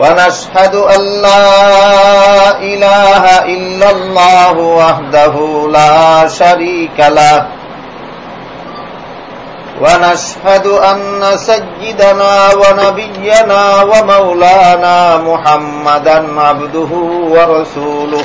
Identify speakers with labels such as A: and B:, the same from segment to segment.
A: ونشهد أن لا إله إلا الله وحده لا شريك له. ونشهد أن سيدنا ونبينا ومولانا محمدا عبده ورسوله.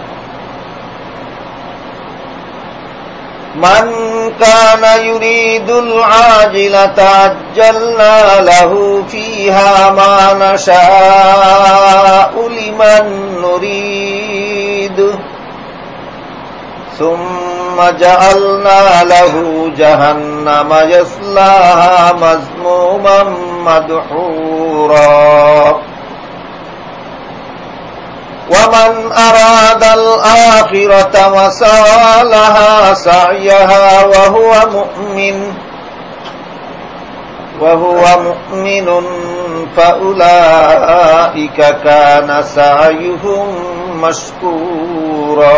A: من كان يريد العاجلة عجلنا له فيها ما نشاء لمن نريد. ثم جعلنا له جهنم يصلاها مذموما مدحورا. ومن أراد الآخرة وسعى لها سعيها وهو مؤمن وهو مؤمن فأولئك كان سعيهم مشكورا.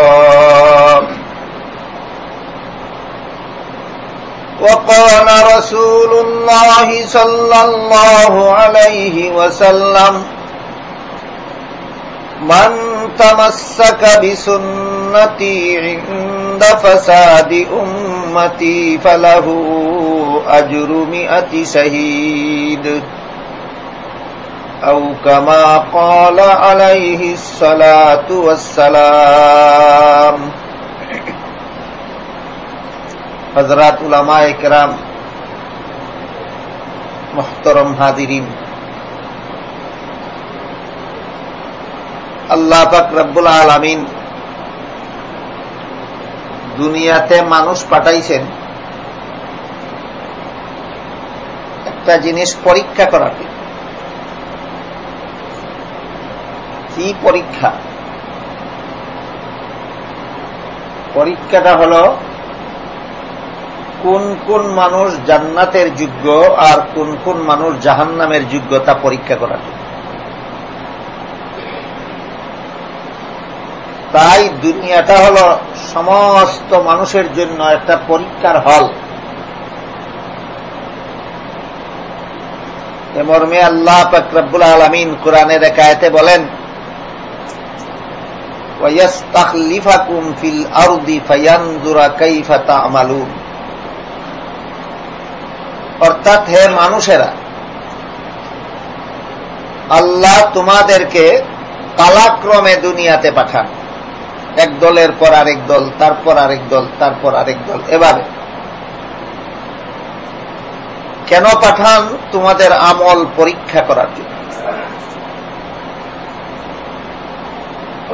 A: وقال رسول الله صلى الله عليه وسلم من تمسك بسنتي عند فساد أمتي فله أجر مئة شهيد أو كما قال عليه الصلاة والسلام۔ حضرات علماء کرام، محترم حاضرین আল্লাহ পাক রব্বুল আলমিন দুনিয়াতে মানুষ পাঠাইছেন একটা জিনিস পরীক্ষা করাতে কি পরীক্ষা? পরীক্ষাটা হল কোন কোন মানুষ জান্নাতের যোগ্য আর কোন কোন মানুষ জাহান্নামের যোগ্যতা পরীক্ষা করাতে তাই দুনিয়াটা হল সমস্ত মানুষের জন্য একটা পরীক্ষার হল। এ মর্মে আল্লাহ ফকরাবুল আলমিন কোরআনে দেখায়তে বলেন অর্থাৎ হে মানুষেরা, আল্লাহ তোমাদেরকে কালাক্রমে দুনিয়াতে পাঠান। এক দলের পর আরেক দল, তারপর আরেক দল, তারপর আরেক দল এভাবে কেন পাঠান তোমাদের আমল পরীক্ষা করার জন্য?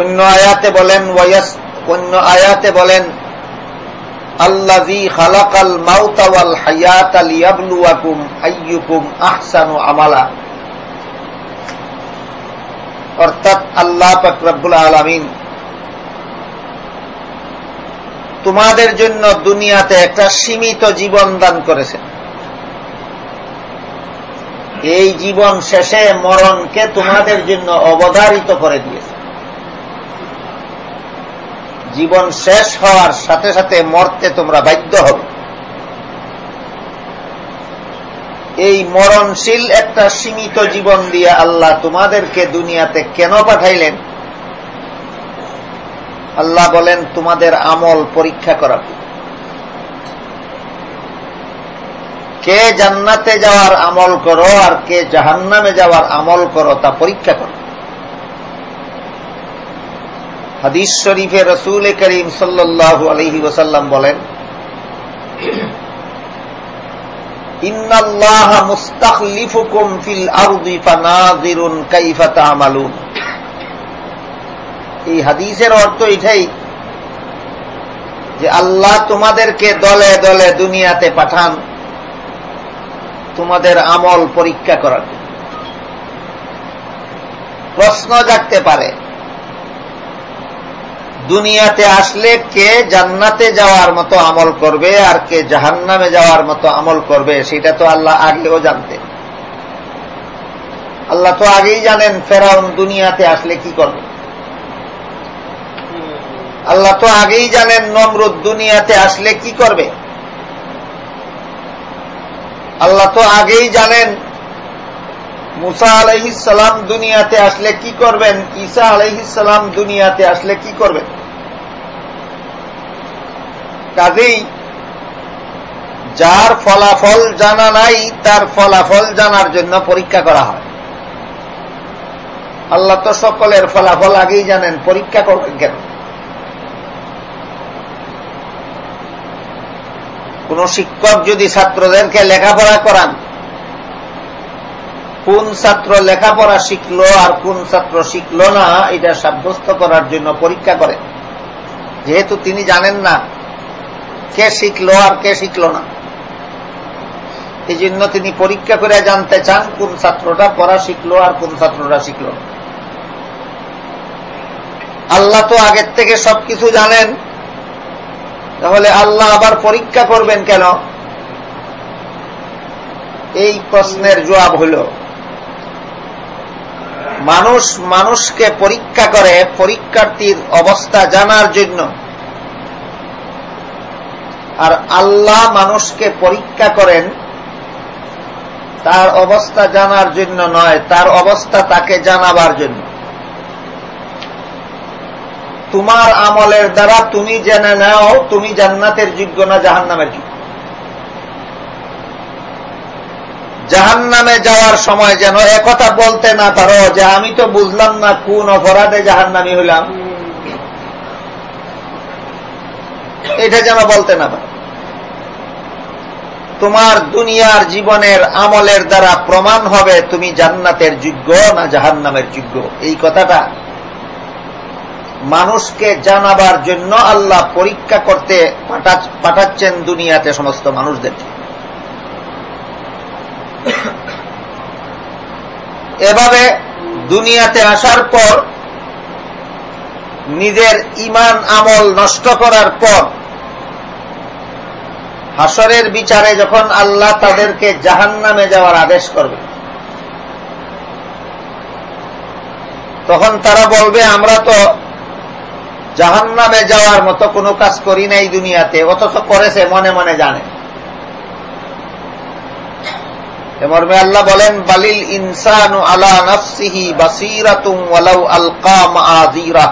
A: অন্য আয়াতে বলেন অন্য আয়াতে বলেন আল্লাজি খালাকাল মাউতাওয়াল হায়াত আলিয়াবলুয়াকুম আইয়ুকুম আহসানু আমালা। অর্থাৎ আল্লাহ পাকরাবুল আলমিন তোমাদের জন্য দুনিয়াতে একটা সীমিত জীবন দান করেছেন। এই জীবন শেষে মরণকে তোমাদের জন্য অবধারিত করে দিয়েছে। জীবন শেষ হওয়ার সাথে সাথে মরতে তোমরা বাধ্য হবে। এই মরণশীল একটা সীমিত জীবন দিয়ে আল্লাহ তোমাদেরকে দুনিয়াতে কেন পাঠাইলেন? আল্লাহ বলেন, তোমাদের আমল পরীক্ষা করা কে? জান্নাতে যাওয়ার আমল করো আর কে জাহান্নামে যাওয়ার আমল করো, তা পরীক্ষা করো। হাদিস শরীফে রসুল করিম সাল্লাল্লাহু আলহি ওসাল্লাম বলেন, ইন্নাল্লাহ মুস্তাখলিফুকুম ফিল আরদি ফানাযিরুন কাইফা তা'মালুন এই হাদিসের অর্থ এটাই যে আল্লাহ তোমাদেরকে দলে দলে দুনিয়াতে পাঠান তোমাদের আমল পরীক্ষা করার প্রশ্ন জাগতে পারে, দুনিয়াতে আসলে কে জান্নাতে যাওয়ার মতো আমল করবে আর কে জাহান্নামে যাওয়ার মতো আমল করবে, সেটা তো আল্লাহ আগেও জানতে আল্লাহ তো আগেই জানেন ফেরাউন দুনিয়াতে আসলে কি করবে। আল্লাহ তো আগেই জানেন নমরুদ দুনিয়াতে আসলে কি করবে। আল্লাহ তো আগেই জানেন মুসা আলহিসাম দুনিয়াতে আসলে কি করবেন, ঈসা আলহিসাম দুনিয়াতে আসলে কি করবেন। কাজেই যার ফলাফল জানা নাই, তার ফলাফল জানার জন্য পরীক্ষা করা হয়। আল্লাহ তো সকলের ফলাফল আগেই জানেন, পরীক্ষা করবেন কেন? কোন শিক্ষক যদি ছাত্রদেরকে লেখাপড়া করান, কোন ছাত্র লেখাপড়া শিখলো আর কোন ছাত্র শিখলো না, এটা সাব্যস্ত করার জন্য পরীক্ষা করে। যেহেতু তিনি জানেন না কে শিখলো আর কে শিখলো না। এই জন্য তিনি পরীক্ষা করে জানতে চান কোন ছাত্রটা পড়া শিখলো আর কোন ছাত্রটা শিখল আল্লাহ তো আগের থেকে সবকিছু জানেন। তাহলে আল্লাহ আবার পরীক্ষা করবেন কেন? এই প্রশ্নের জবাব হইল মানুষ মানুষকে পরীক্ষা করে পরীক্ষার্থীর অবস্থা জানার জন্য। আর আল্লাহ মানুষকে পরীক্ষা করেন তার অবস্থা জানার জন্য নয়, তার অবস্থা তাকে জানাবার জন্য। তোমার আমলের দ্বারা তুমি জেনে নাও, তুমি জান্নাতের যোগ্য না জাহান নামের যোগ্য। জাহান নামে যাওয়ার সময় যেন একথা বলতে না পারো যে আমি তো বুঝলাম না কোন অপরাধে জাহান নামি হইলাম এটা যেন বলতে না পারো। তোমার দুনিয়ার জীবনের আমলের দ্বারা প্রমাণ হবে তুমি জান্নাতের যোগ্য না জাহান নামের যোগ্য। এই কথাটা মানুষকে জানাবার জন্য আল্লাহ পরীক্ষা করতে পাঠাচ্ছেন দুনিয়াতে সমস্ত মানুষদেরকে এভাবে দুনিয়াতে আসার পর, নিজের ইমান আমল নষ্ট করার পর, হাসরের বিচারে যখন আল্লাহ তাদেরকে জাহান নামে যাওয়ার আদেশ করবে, তখন তারা বলবে, আমরা তো জাহান নামে যাওয়ার মতো কোনো কাজ করি নাই দুনিয়াতে, অথচ করেছে, মনে মনে জানে। মর্মে আল্লাহ বলেন, বালিল ইনসানু আলা নফসিহি বাসিরাতুম ওয়ালাউ আলকাম আজিরা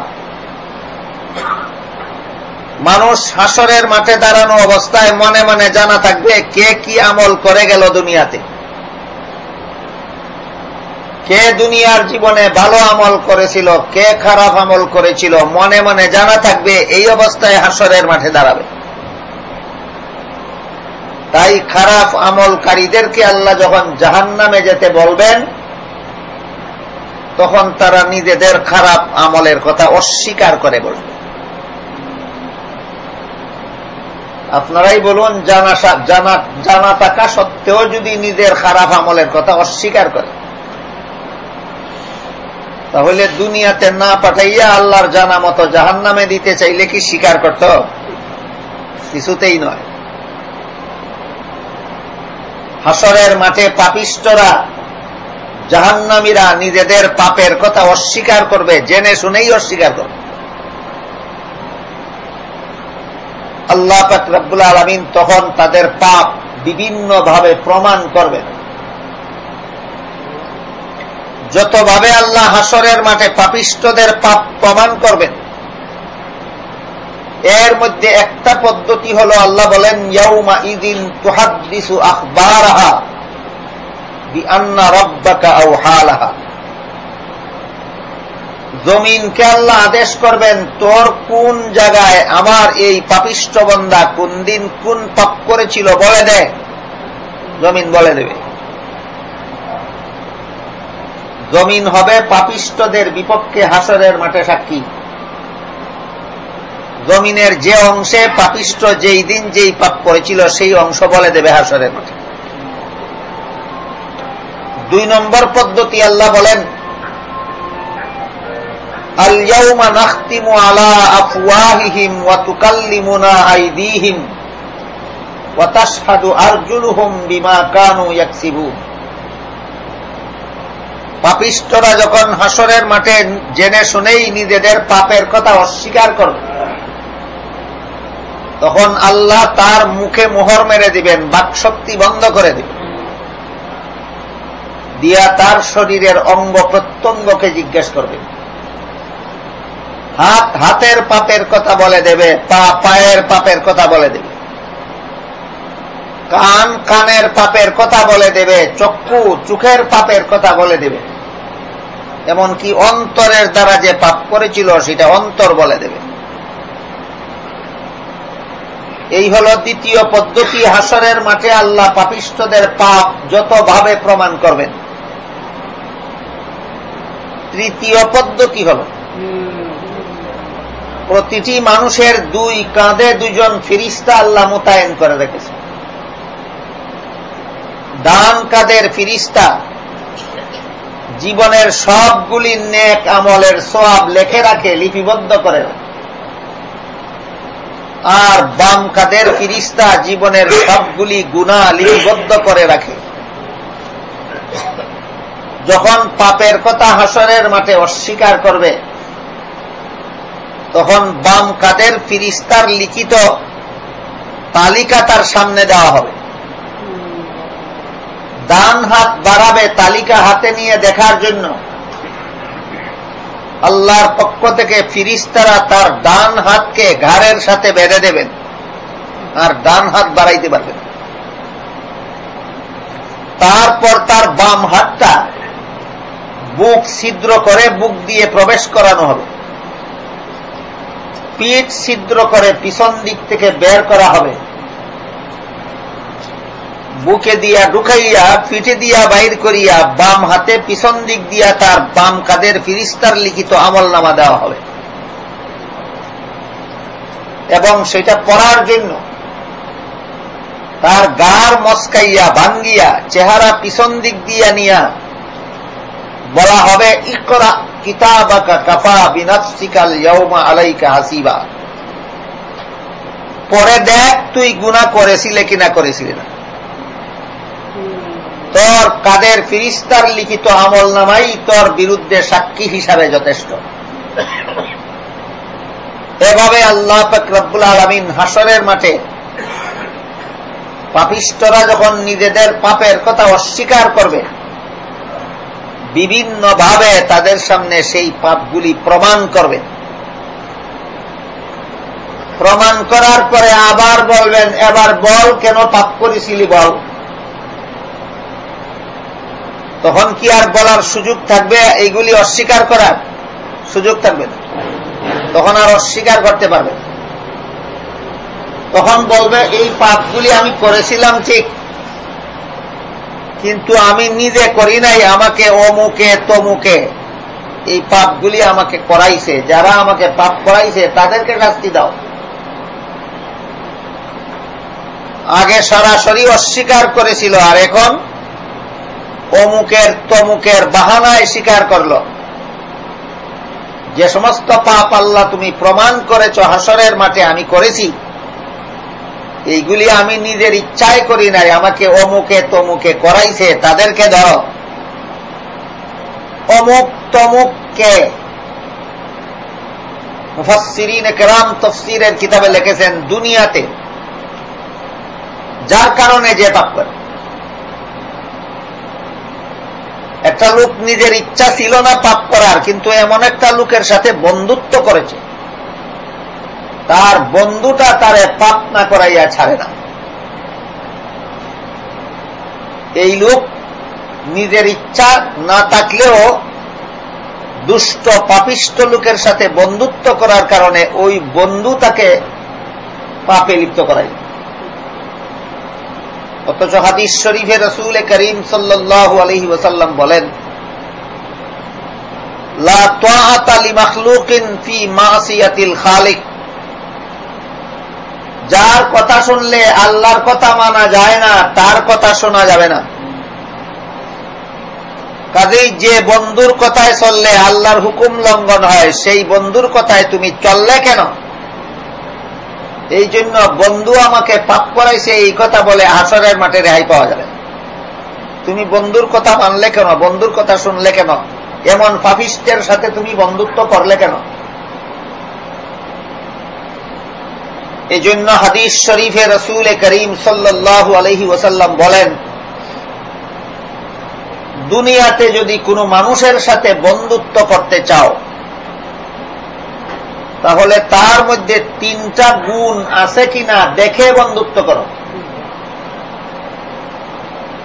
A: মানুষ হাসরের মাঠে দাঁড়ানো অবস্থায় মনে মনে জানা থাকবে, কে কি আমল করে গেল দুনিয়াতে। কে দুনিয়ার জীবনে ভালো আমল করেছিল, কে খারাপ আমল করেছিল, মনে মনে জানা থাকবে, এই অবস্থায় হাসরের মাঠে দাঁড়াবে। তাই খারাপ আমলকারীদেরকে আল্লাহ যখন জাহান নামে যেতে বলবেন, তখন তারা নিজেদের খারাপ আমলের কথা অস্বীকার করে বলবে। আপনারাই বলুন জানা জানা থাকা সত্ত্বেও যদি নিজের খারাপ আমলের কথা অস্বীকার করে। তাহলে দুনিয়াতে না পাঠাইয়া আল্লাহর জানা মতো জাহান নামে দিতে চাইলে কি স্বীকার করত? কিছুতেই নয়। হাসরের মাঠে পাপিষ্টরা জাহান্নামীরা নিজেদের পাপের কথা অস্বীকার করবে, জেনে শুনেই অস্বীকার করবে। আল্লাহ রব্বুল আলমিন তখন তাদের পাপ বিভিন্নভাবে প্রমাণ করবেন। যতভাবে আল্লাহ হাসরের মাঠে পাপিষ্টদের পাপ প্রমাণ করবেন, এর মধ্যে একটা পদ্ধতি হল আল্লাহ বলেন, ইয়াউমা ইদিন তুহাদিসু আখবারাহা জমিনকে আল্লাহ আদেশ করবেন, তোর কোন জায়গায় আমার এই পাপিষ্ট বন্দা কোন দিন কোন পাপ করেছিল বলে দে। জমিন বলে দেবে। জমিন হবে পাপিষ্টদের বিপক্ষে হাসরের মাঠে সাক্ষী। জমিনের যে অংশে পাপিষ্ট যেই দিন যেই পাপ করেছিল, সেই অংশ বলে দেবে হাসরের মাঠে। দুই নম্বর পদ্ধতি আল্লাহ বলেন আলিয়াউমা নাখতিমু আলা আফওয়াহিহিম ওয়া তুকাল্লিমুনা আইদিহিম ওয়া তাশহাদু আরজুলুহুম বিমা কানু ইয়াকসিবুন। পাপিষ্টরা যখন হাসরের মাঠে জেনে শুনেই নিজেদের পাপের কথা অস্বীকার করবে, তখন আল্লাহ তার মুখে মোহর মেরে দিবেন, বাকশক্তি বন্ধ করে দিবেন। দিয়া তার শরীরের অঙ্গ প্রত্যঙ্গকে জিজ্ঞেস করবেন হাত হাতের পাপের কথা বলে দেবে, পা পায়ের পাপের কথা বলে দেবে। কান কানের পাপের কথা বলে দেবে, চক্ষু চোখের পাপের কথা বলে দেবে। এমনকি অন্তরের দ্বারা যে পাপ করেছিল সেটা অন্তর বলে দেবে। এই হল দ্বিতীয় পদ্ধতি হাসরের মাঠে আল্লাহ পাপিষ্টদের পাপ যতভাবে প্রমাণ করবেন। তৃতীয় পদ্ধতি হল, প্রতিটি মানুষের দুই কাঁধে দুজন ফিরিস্তা আল্লাহ মোতায়েন করে রেখেছে। ডান কাঁধের ফিরিস্তা? জীবনের সবগুলি নেক আমলের সব লেখে রাখে, লিপিবদ্ধ করে আর বাম কাদের ফিরিস্তা? জীবনের সবগুলি গুণা লিপিবদ্ধ করে রাখে। যখন পাপের কথা হাসরের মাঠে অস্বীকার করবে, তখন বাম কাদের ফিরিস্তার লিখিত তালিকা তার সামনে দেওয়া হবে। ডান হাত বাড়াবে, তালিকা হাতে নিয়ে দেখার জন্য। আল্লাহর পক্ষ থেকে ফিরিস্তারা তার ডান হাতকে ঘাড়ের সাথে বেঁধে দেবেন আর ডান হাত বাড়াইতে পারবেন। তারপর তার বাম হাতটা বুক ছিদ্র করে বুক দিয়ে প্রবেশ করানো হবে। পিঠ ছিদ্র করে পিছন দিক থেকে বের করা হবে। বুকে দিয়া ঢুকাইয়া, পিঠে দিয়া বাইর করিয়া, বাম হাতে পিছন দিক দিয়া তার বাম কাদের ফিরিস্তার লিখিত আমল নামা দেওয়া হবে। এবং সেটা পড়ার জন্য তার গার মস্কাইয়া ভাঙ্গিয়া, চেহারা পিছন দিক দিয়া নিয়া বলা হবে, ইকরা কিতাবাকা কাফা বিনাফসিকাল ইয়ৌমা আলাইকা হাসিবা। পরে দেখ তুই গুণা করেছিলে কিনা করেছিলি না। তোর কাদের ফিরিস্তার লিখিত আমল নামাই তোর বিরুদ্ধে সাক্ষী হিসাবে যথেষ্ট। এভাবে আল্লাহ ফকরবুল আলমিন হাসরের মাঠে পাপিষ্টরা যখন নিজেদের পাপের কথা অস্বীকার করবে, বিভিন্নভাবে তাদের সামনে সেই পাপগুলি প্রমাণ করবে। প্রমাণ করার পরে আবার বলবেন, এবার বল কেন পাপ করেছিলি বল? তখন কি আর বলার সুযোগ থাকবে? এইগুলি অস্বীকার করার সুযোগ থাকবে না। তখন আর অস্বীকার করতে পারবে তখন বলবে, এই পাপগুলি আমি করেছিলাম ঠিক, কিন্তু আমি নিজে করি নাই আমাকে অমুকে তমুকে। এই পাপগুলি আমাকে করাইছে, যারা আমাকে পাপ করাইছে, তাদেরকে শাস্তি দাও। আগে সরাসরি অস্বীকার করেছিল, আর এখন অমুকের তমুকের বাহানায় স্বীকার করল। যে সমস্ত পাপ আল্লাহ তুমি প্রমাণ করেছ হাসরের মাঠে, আমি করেছি। এইগুলি আমি নিজের ইচ্ছায় করি নাই, আমাকে অমুকে তমুকে করাইছে, তাদেরকে ধর। অমুক তমুককে মুফাসিরিন কেরাম তফসিরের কিতাবে লিখেছেন, দুনিয়াতে। যার কারণে যে পাপ করে। একটা লোক নিজের ইচ্ছা ছিল না পাপ করার, কিন্তু এমন একটা লোকের সাথে বন্ধুত্ব করেছে। তার বন্ধুটা তারে পাপ না করাইয়া ছাড়ে না। এই লোক নিজের ইচ্ছা না থাকলেও দুষ্ট, পাপিষ্ট লোকের সাথে বন্ধুত্ব করার কারণে ওই বন্ধু তাকে পাপে লিপ্ত করাই অথচ হাদিস শরীফে রসুল করিম সাল্লাহ আলহি ওসাল্লাম বলেন যার কথা শুনলে আল্লাহর কথা মানা যায় না, তার কথা শোনা যাবে না। কাজেই যে বন্ধুর কথায় চললে আল্লাহর হুকুম লঙ্ঘন হয়, সেই বন্ধুর কথায় তুমি চললে কেন? এই জন্য বন্ধু আমাকে পাপ করাইছে, এই কথা বলে হাসরের মাঠে রেহাই পাওয়া যাবে। তুমি বন্ধুর কথা মানলে কেন? বন্ধুর কথা শুনলে কেন? এমন পাপিস্টের সাথে তুমি বন্ধুত্ব করলে কেন? এই জন্য হাদিস শরীফে রসুল করিম সাল্লাহ আলহি ওসাল্লাম বলেন, দুনিয়াতে যদি কোনো মানুষের সাথে বন্ধুত্ব করতে চাও তাহলে তার মধ্যে তিনটা গুণ আছে কিনা দেখে বন্ধুত্ব করো।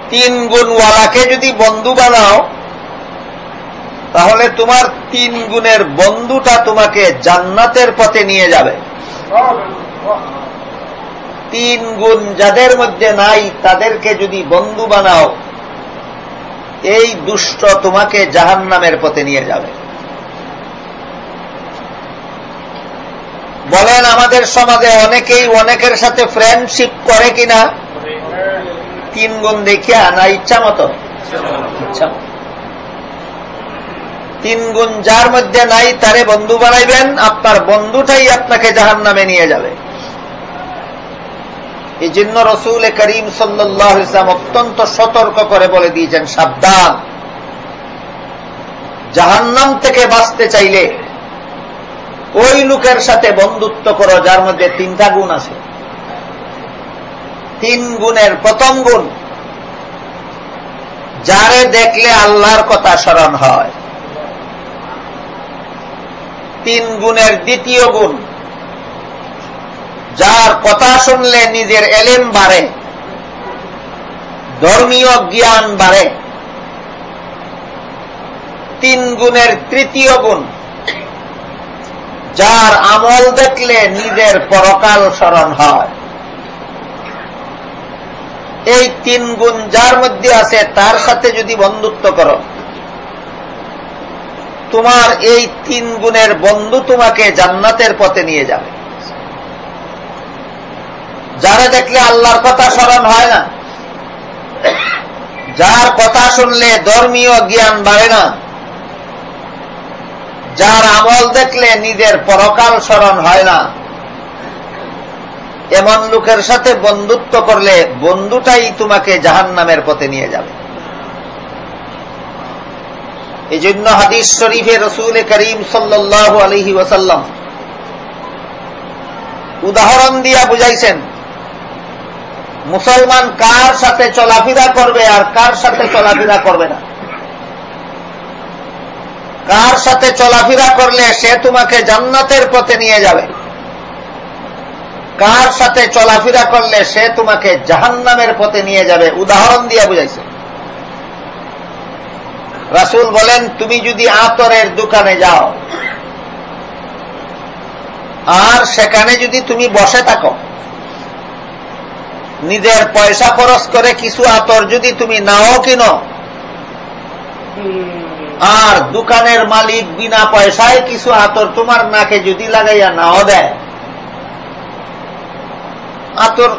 A: তিন গুণওয়ালাকে যদি বন্ধু বানাও, তাহলে তোমার তিন গুণের বন্ধুটা তোমাকে জান্নাতের পথে নিয়ে যাবে। তিন গুণ যাদের মধ্যে নাই, তাদেরকে যদি বন্ধু বানাও, এই দুষ্ট তোমাকে জাহান নামের পথে নিয়ে যাবে। বলেন আমাদের সমাজে অনেকেই অনেকের সাথে ফ্রেন্ডশিপ করে কিনা? তিন গুণ দেখিয়া না ইচ্ছা মতো? তিন গুণ যার মধ্যে নাই, তারে বন্ধু বানাইবেন, আপনার বন্ধুটাই আপনাকে জাহান নামে নিয়ে যাবে। এই জন্য রসুল করিম সাল্লাহ ইসলাম অত্যন্ত সতর্ক করে বলে দিয়েছেন, সাবধান। জাহান্নাম থেকে বাঁচতে চাইলে ওই লোকের সাথে বন্ধুত্ব করো, যার মধ্যে তিনটা গুণ আছে। তিন গুণের প্রথম গুণ, যারে দেখলে আল্লাহর কথা স্মরণ হয়। তিন গুণের দ্বিতীয় গুণ, যার কথা শুনলে নিজের এলেম বাড়ে, ধর্মীয় জ্ঞান বাড়ে। তিন গুণের তৃতীয় গুণ যার আমল দেখলে নিজের পরকাল স্মরণ হয়। এই তিন গুণ যার মধ্যে আছে, তার সাথে যদি বন্ধুত্ব করো, তোমার এই তিন গুণের বন্ধু তোমাকে জান্নাতের পথে নিয়ে যাবে। যারা দেখলে আল্লাহর কথা স্মরণ হয় না, যার কথা শুনলে ধর্মীয় জ্ঞান বাড়ে না যার আমল দেখলে নিজের পরকাল স্মরণ হয় না। এমন লোকের সাথে বন্ধুত্ব করলে বন্ধুটাই তোমাকে জাহান নামের পথে নিয়ে যাবে। এই জন্য হাদিস শরীফে রসুল করিম সাল্লাহ আলহি ওসাল্লাম উদাহরণ দিয়া বুঝাইছেন, মুসলমান কার সাথে চলাফেরা করবে আর কার সাথে চলাফেরা করবে না? কার সাথে চলাফেরা করলে সে তোমাকে জান্নাতের পথে নিয়ে যাবে? কার সাথে চলাফেরা করলে সে তোমাকে জাহান্নামের পথে নিয়ে যাবে? উদাহরণ দিয়ে বুঝাইছে। রাসুল বলেন, তুমি যদি আতরের দোকানে যাও, আর সেখানে যদি তুমি বসে থাকো, নিজের পয়সা খরচ করে কিছু আতর যদি তুমি নাও কিনো আর দোকানের মালিক বিনা পয়সায় কিছু আতর তোমার নাকে যদি লাগাইয়া নাও দেয়। আতর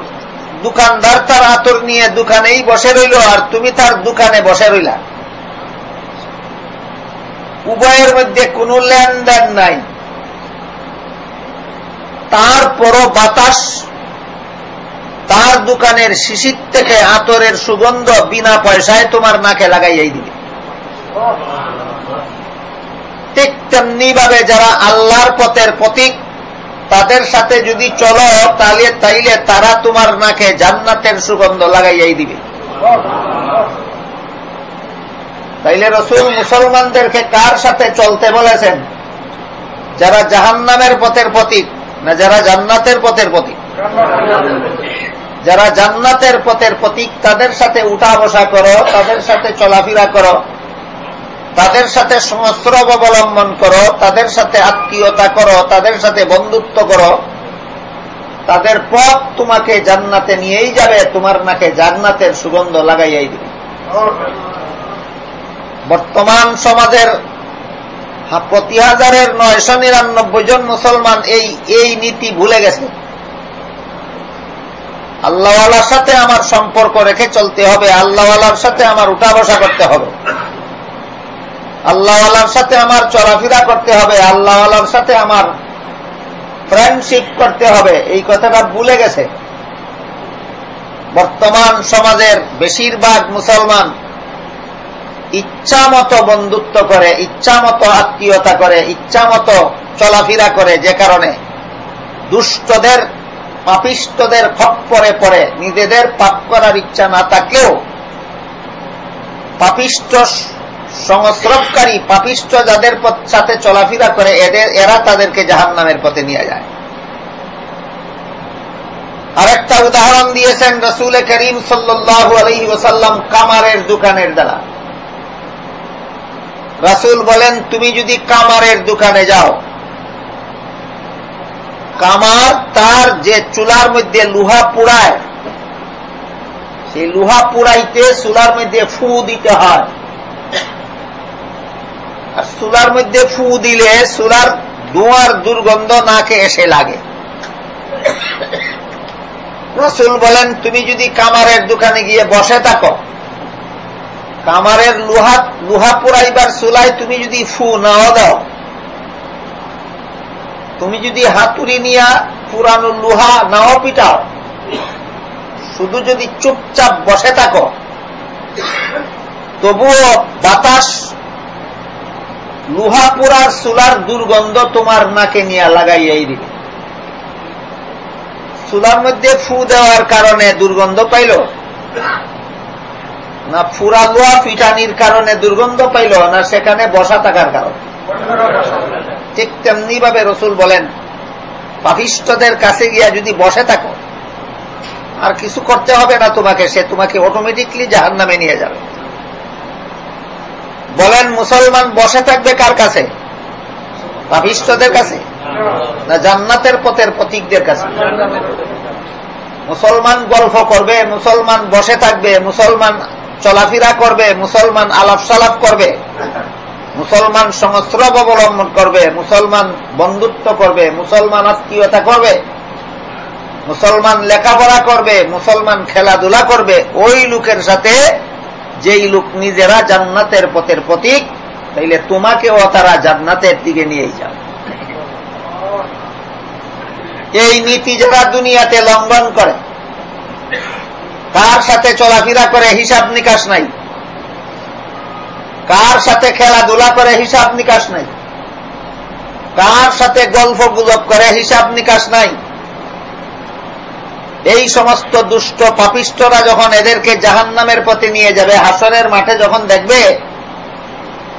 A: দোকানদার তার আতর নিয়ে দোকানেই বসে রইল আর তুমি তার দোকানে বসে রইলা। উভয়ের মধ্যে কোন লেনদেন নাই। তারপরও বাতাস, তার দোকানের শিশির থেকে আতরের সুগন্ধ বিনা পয়সায় তোমার নাকে লাগাইয়াই দিবে। ঠিক তেমনি ভাবে যারা আল্লাহর পথের প্রতীক, তাদের সাথে যদি চলো, তাহলে তাইলে তারা তোমার নাকে জান্নাতের সুগন্ধ লাগাইয়াই দিবে। তাইলে রসুল মুসলমানদেরকে কার সাথে চলতে বলেছেন? যারা জাহান্নামের পথের প্রতীক না যারা জান্নাতের পথের প্রতীক? যারা জান্নাতের পথের প্রতীক, তাদের সাথে উঠা বসা করো, তাদের সাথে চলাফেরা করো। তাদের সাথে সংস্রব অবলম্বন করো, তাদের সাথে আত্মীয়তা করো, তাদের সাথে বন্ধুত্ব করো। তাদের পথ তোমাকে জান্নাতে নিয়েই যাবে, তোমার নাকে জান্নাতের সুগন্ধ লাগাইয়াই দিবে। বর্তমান সমাজের প্রতি হাজারের নয়শো নিরানব্বই জন মুসলমান এই এই নীতি ভুলে গেছে। আল্লাহওয়ালার সাথে আমার সম্পর্ক রেখে চলতে হবে, আল্লাহওয়ালার সাথে আমার উঠা বসা করতে হবে। আল্লাহওয়ালার সাথে আমার চলাফেরা করতে হবে, আল্লাহওয়ালার সাথে আমার ফ্রেন্ডশিপ করতে হবে, এই কথাটা ভুলে গেছে। বর্তমান সমাজের বেশিরভাগ মুসলমান ইচ্ছা মতো বন্ধুত্ব করে ইচ্ছা মতো আত্মীয়তা করে ইচ্ছা মতো চলাফেরা করে যে কারণে দুষ্টদের, পাপিষ্টদের খপ্পরে পড়ে, নিজেদের পাপ করার ইচ্ছা না থাকলেও পাপিষ্ট সংস্রবকারী পাপিষ্ট যাদের সাথে চলাফেরা করে, এদের এরা তাদেরকে জাহান নামের পথে নিয়ে যায়। আরেকটা উদাহরণ দিয়েছেন রসুল করিম সাল্লাহ আলহি ওসাল্লাম কামারের দোকানের দ্বারা। রাসুল বলেন, তুমি যদি কামারের দোকানে যাও, কামার তার যে চুলার মধ্যে লুহা পুড়ায়, সেই লুহা পুড়াইতে চুলার মধ্যে ফু দিতে হয়। আর চুলার মধ্যে ফু দিলে চুলার ধোঁয়ার দুর্গন্ধ নাকে এসে লাগে। রসুল বলেন, তুমি যদি কামারের দোকানে গিয়ে বসে থাকো, কামারের লোহা লোহা পুরাইবার চুলায় তুমি যদি ফু নাও দাও, তুমি যদি হাতুড়ি নিয়া পুরানো লোহা নাও পিটাও, শুধু যদি চুপচাপ বসে থাকো, তবুও বাতাস লোহা পুরার চুলার দুর্গন্ধ তোমার নাকে নিয়ে লাগাইয়াই দিবে চুলার মধ্যে ফু দেওয়ার কারণে দুর্গন্ধ পাইল? না ফুরা লোয়া পিটানির কারণে দুর্গন্ধ পাইল, না সেখানে বসা থাকার কারণে? ঠিক তেমনি ভাবে রসুল বলেন পাপিষ্টদের কাছে গিয়া যদি বসে থাকো, আর কিছু করতে হবে না তোমাকে, সে তোমাকে অটোমেটিকলি জাহান নামে নিয়ে যাবে। বলেন মুসলমান বসে থাকবে কার কাছে? পাপিষ্টদের কাছে? না জান্নাতের পথের প্রতীকদের কাছে? মুসলমান গল্প করবে, মুসলমান বসে থাকবে, মুসলমান চলাফেরা করবে, মুসলমান আলাপ সালাপ করবে, মুসলমান সংস্রব অবলম্বন করবে, মুসলমান বন্ধুত্ব করবে, মুসলমান আত্মীয়তা করবে, মুসলমান লেখাপড়া করবে, মুসলমান খেলাধুলা করবে, ওই লোকের সাথে যেই লোক নিজেরা জান্নাতের পথের প্রতীক, তাইলে তোমাকেও তারা জান্নাতের দিকে নিয়ে যাবে এই নীতি যারা দুনিয়াতে লঙ্ঘন করে, কার সাথে চলাফেরা করে হিসাব নিকাশ নাই, কার সাথে খেলাধুলা করে হিসাব নিকাশ নাই, কার সাথে গল্প গুজব করে হিসাব নিকাশ নাই এই সমস্ত দুষ্ট পাপিষ্টরা যখন এদেরকে জাহান নামের পথে নিয়ে যাবে, হাসনের মাঠে যখন দেখবে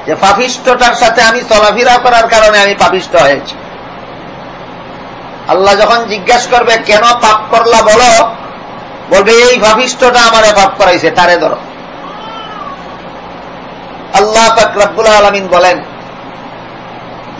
A: যে পাপিষ্টটার সাথে আমি চলাফেরা করার কারণে আমি পাপিষ্ট হয়েছি। আল্লাহ যখন জিজ্ঞাসা করবে, কেন পাপ করলা বলো? বলবে, এই ভাবিষ্টটা আমারে পাপ করাইছে, তারে ধরো। আল্লাহ রব্বুল আলমিন বলেন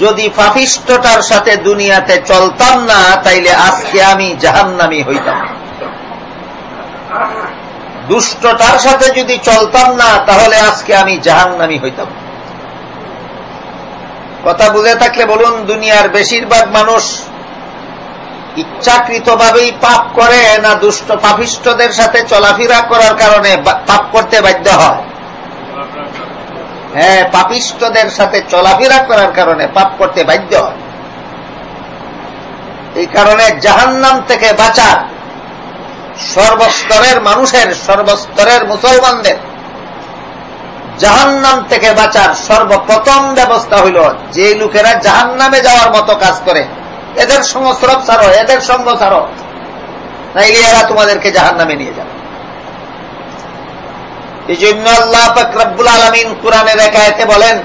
A: যদি পাপিষ্টটার সাথে দুনিয়াতে চলতাম না, তাইলে আজকে আমি জাহান্নামি হইতাম। দুষ্টটার সাথে যদি চলতাম না, তাহলে আজকে আমি জাহান্নামি হইতাম। কথা বুঝে থাকলে বলুন, দুনিয়ার বেশিরভাগ মানুষ ইচ্ছাকৃতভাবেই পাপ করে না দুষ্ট পাপিষ্টদের সাথে চলাফেরা করার কারণে পাপ করতে বাধ্য হয়। হ্যাঁ পাপিষ্টদের সাথে চলাফেরা করার কারণে পাপ করতে বাধ্য হয়। এই কারণে জাহান্নাম থেকে বাঁচার সর্বস্তরের মানুষের, সর্বস্তরের মুসলমানদের, জাহান্নাম থেকে বাঁচার সর্বপ্রথম ব্যবস্থা হইল যে লোকেরা জাহান্নামে যাওয়ার মতো কাজ করে। এদের ছাড়ো, এদের সঙ্গ ছাড়ো। নাইলে এরা তোমাদেরকে জাহান্নামে নিয়ে যাবে। এই জন্য আল্লাহ ফকরাবুল আলমিন কোরআনের একায়তে বলেন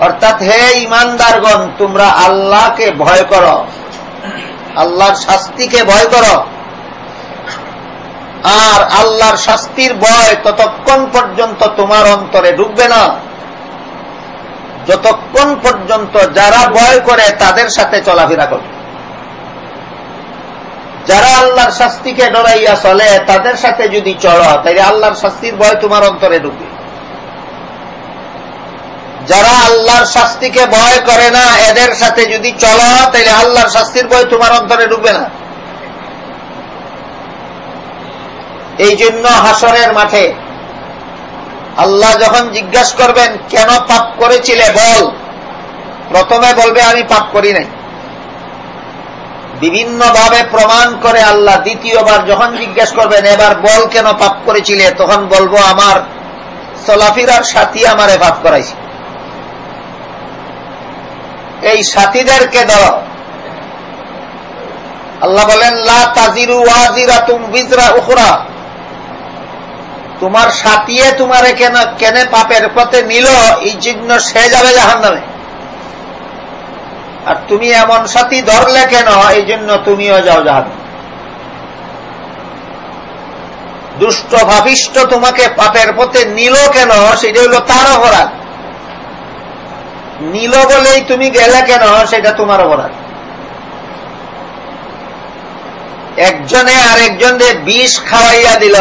A: অর্থাৎ হে ইমানদারগণ তোমরা আল্লাহকে ভয় করো, আল্লাহর শাস্তিকে ভয় করো, আর আল্লাহর শাস্তির ভয় ততক্ষণ পর্যন্ত তোমার অন্তরে ঢুকবে না। যতক্ষণ পর্যন্ত যারা ভয় করে তাদের সাথে চলাফেরা করবে। যারা আল্লাহর শাস্তিকে ডরাইয়া চলে, তাদের সাথে যদি চল তাহলে আল্লাহর শাস্তির ভয় তোমার অন্তরে ঢুকবে। যারা আল্লাহর শাস্তিকে ভয় করে না, এদের সাথে যদি চল তাহলে আল্লাহর শাস্তির ভয় তোমার অন্তরে ঢুকবে না। এই জন্য হাসরের মাঠে আল্লাহ যখন জিজ্ঞাসা করবেন, কেন পাপ করেছিলে? বল। প্রথমে বলবে, আমি পাপ করি নাই। বিভিন্নভাবে প্রমাণ করে আল্লাহ দ্বিতীয়বার যখন জিজ্ঞেস করবেন, এবার বল কেন পাপ করেছিলে? তখন বলব, আমার চলাফিরার সাথী আমারে পাপ করাইছে। এই সাথীদেরকে ধর। আল্লাহ বলেন, লা তাজিরু ওয়াজিরা তুম বিজরা উখরা। তোমার সাথিয়ে তোমারে কেন, কেনে পাপের পথে নিল, এই জন্য সে যাবে জাহান নামে আর তুমি এমন সাথী ধরলে কেন, এই জন্য তুমিও যাও জাহান দুষ্ট ভাবিষ্ট তোমাকে পাপের পথে নিল কেন, সেটা হইল তার অপরাধ। নিল বলেই তুমি গেলে কেন, সেটা তোমার অপরাধ। একজনে আর আরেকজনে বিষ খাওয়াইয়া দিল।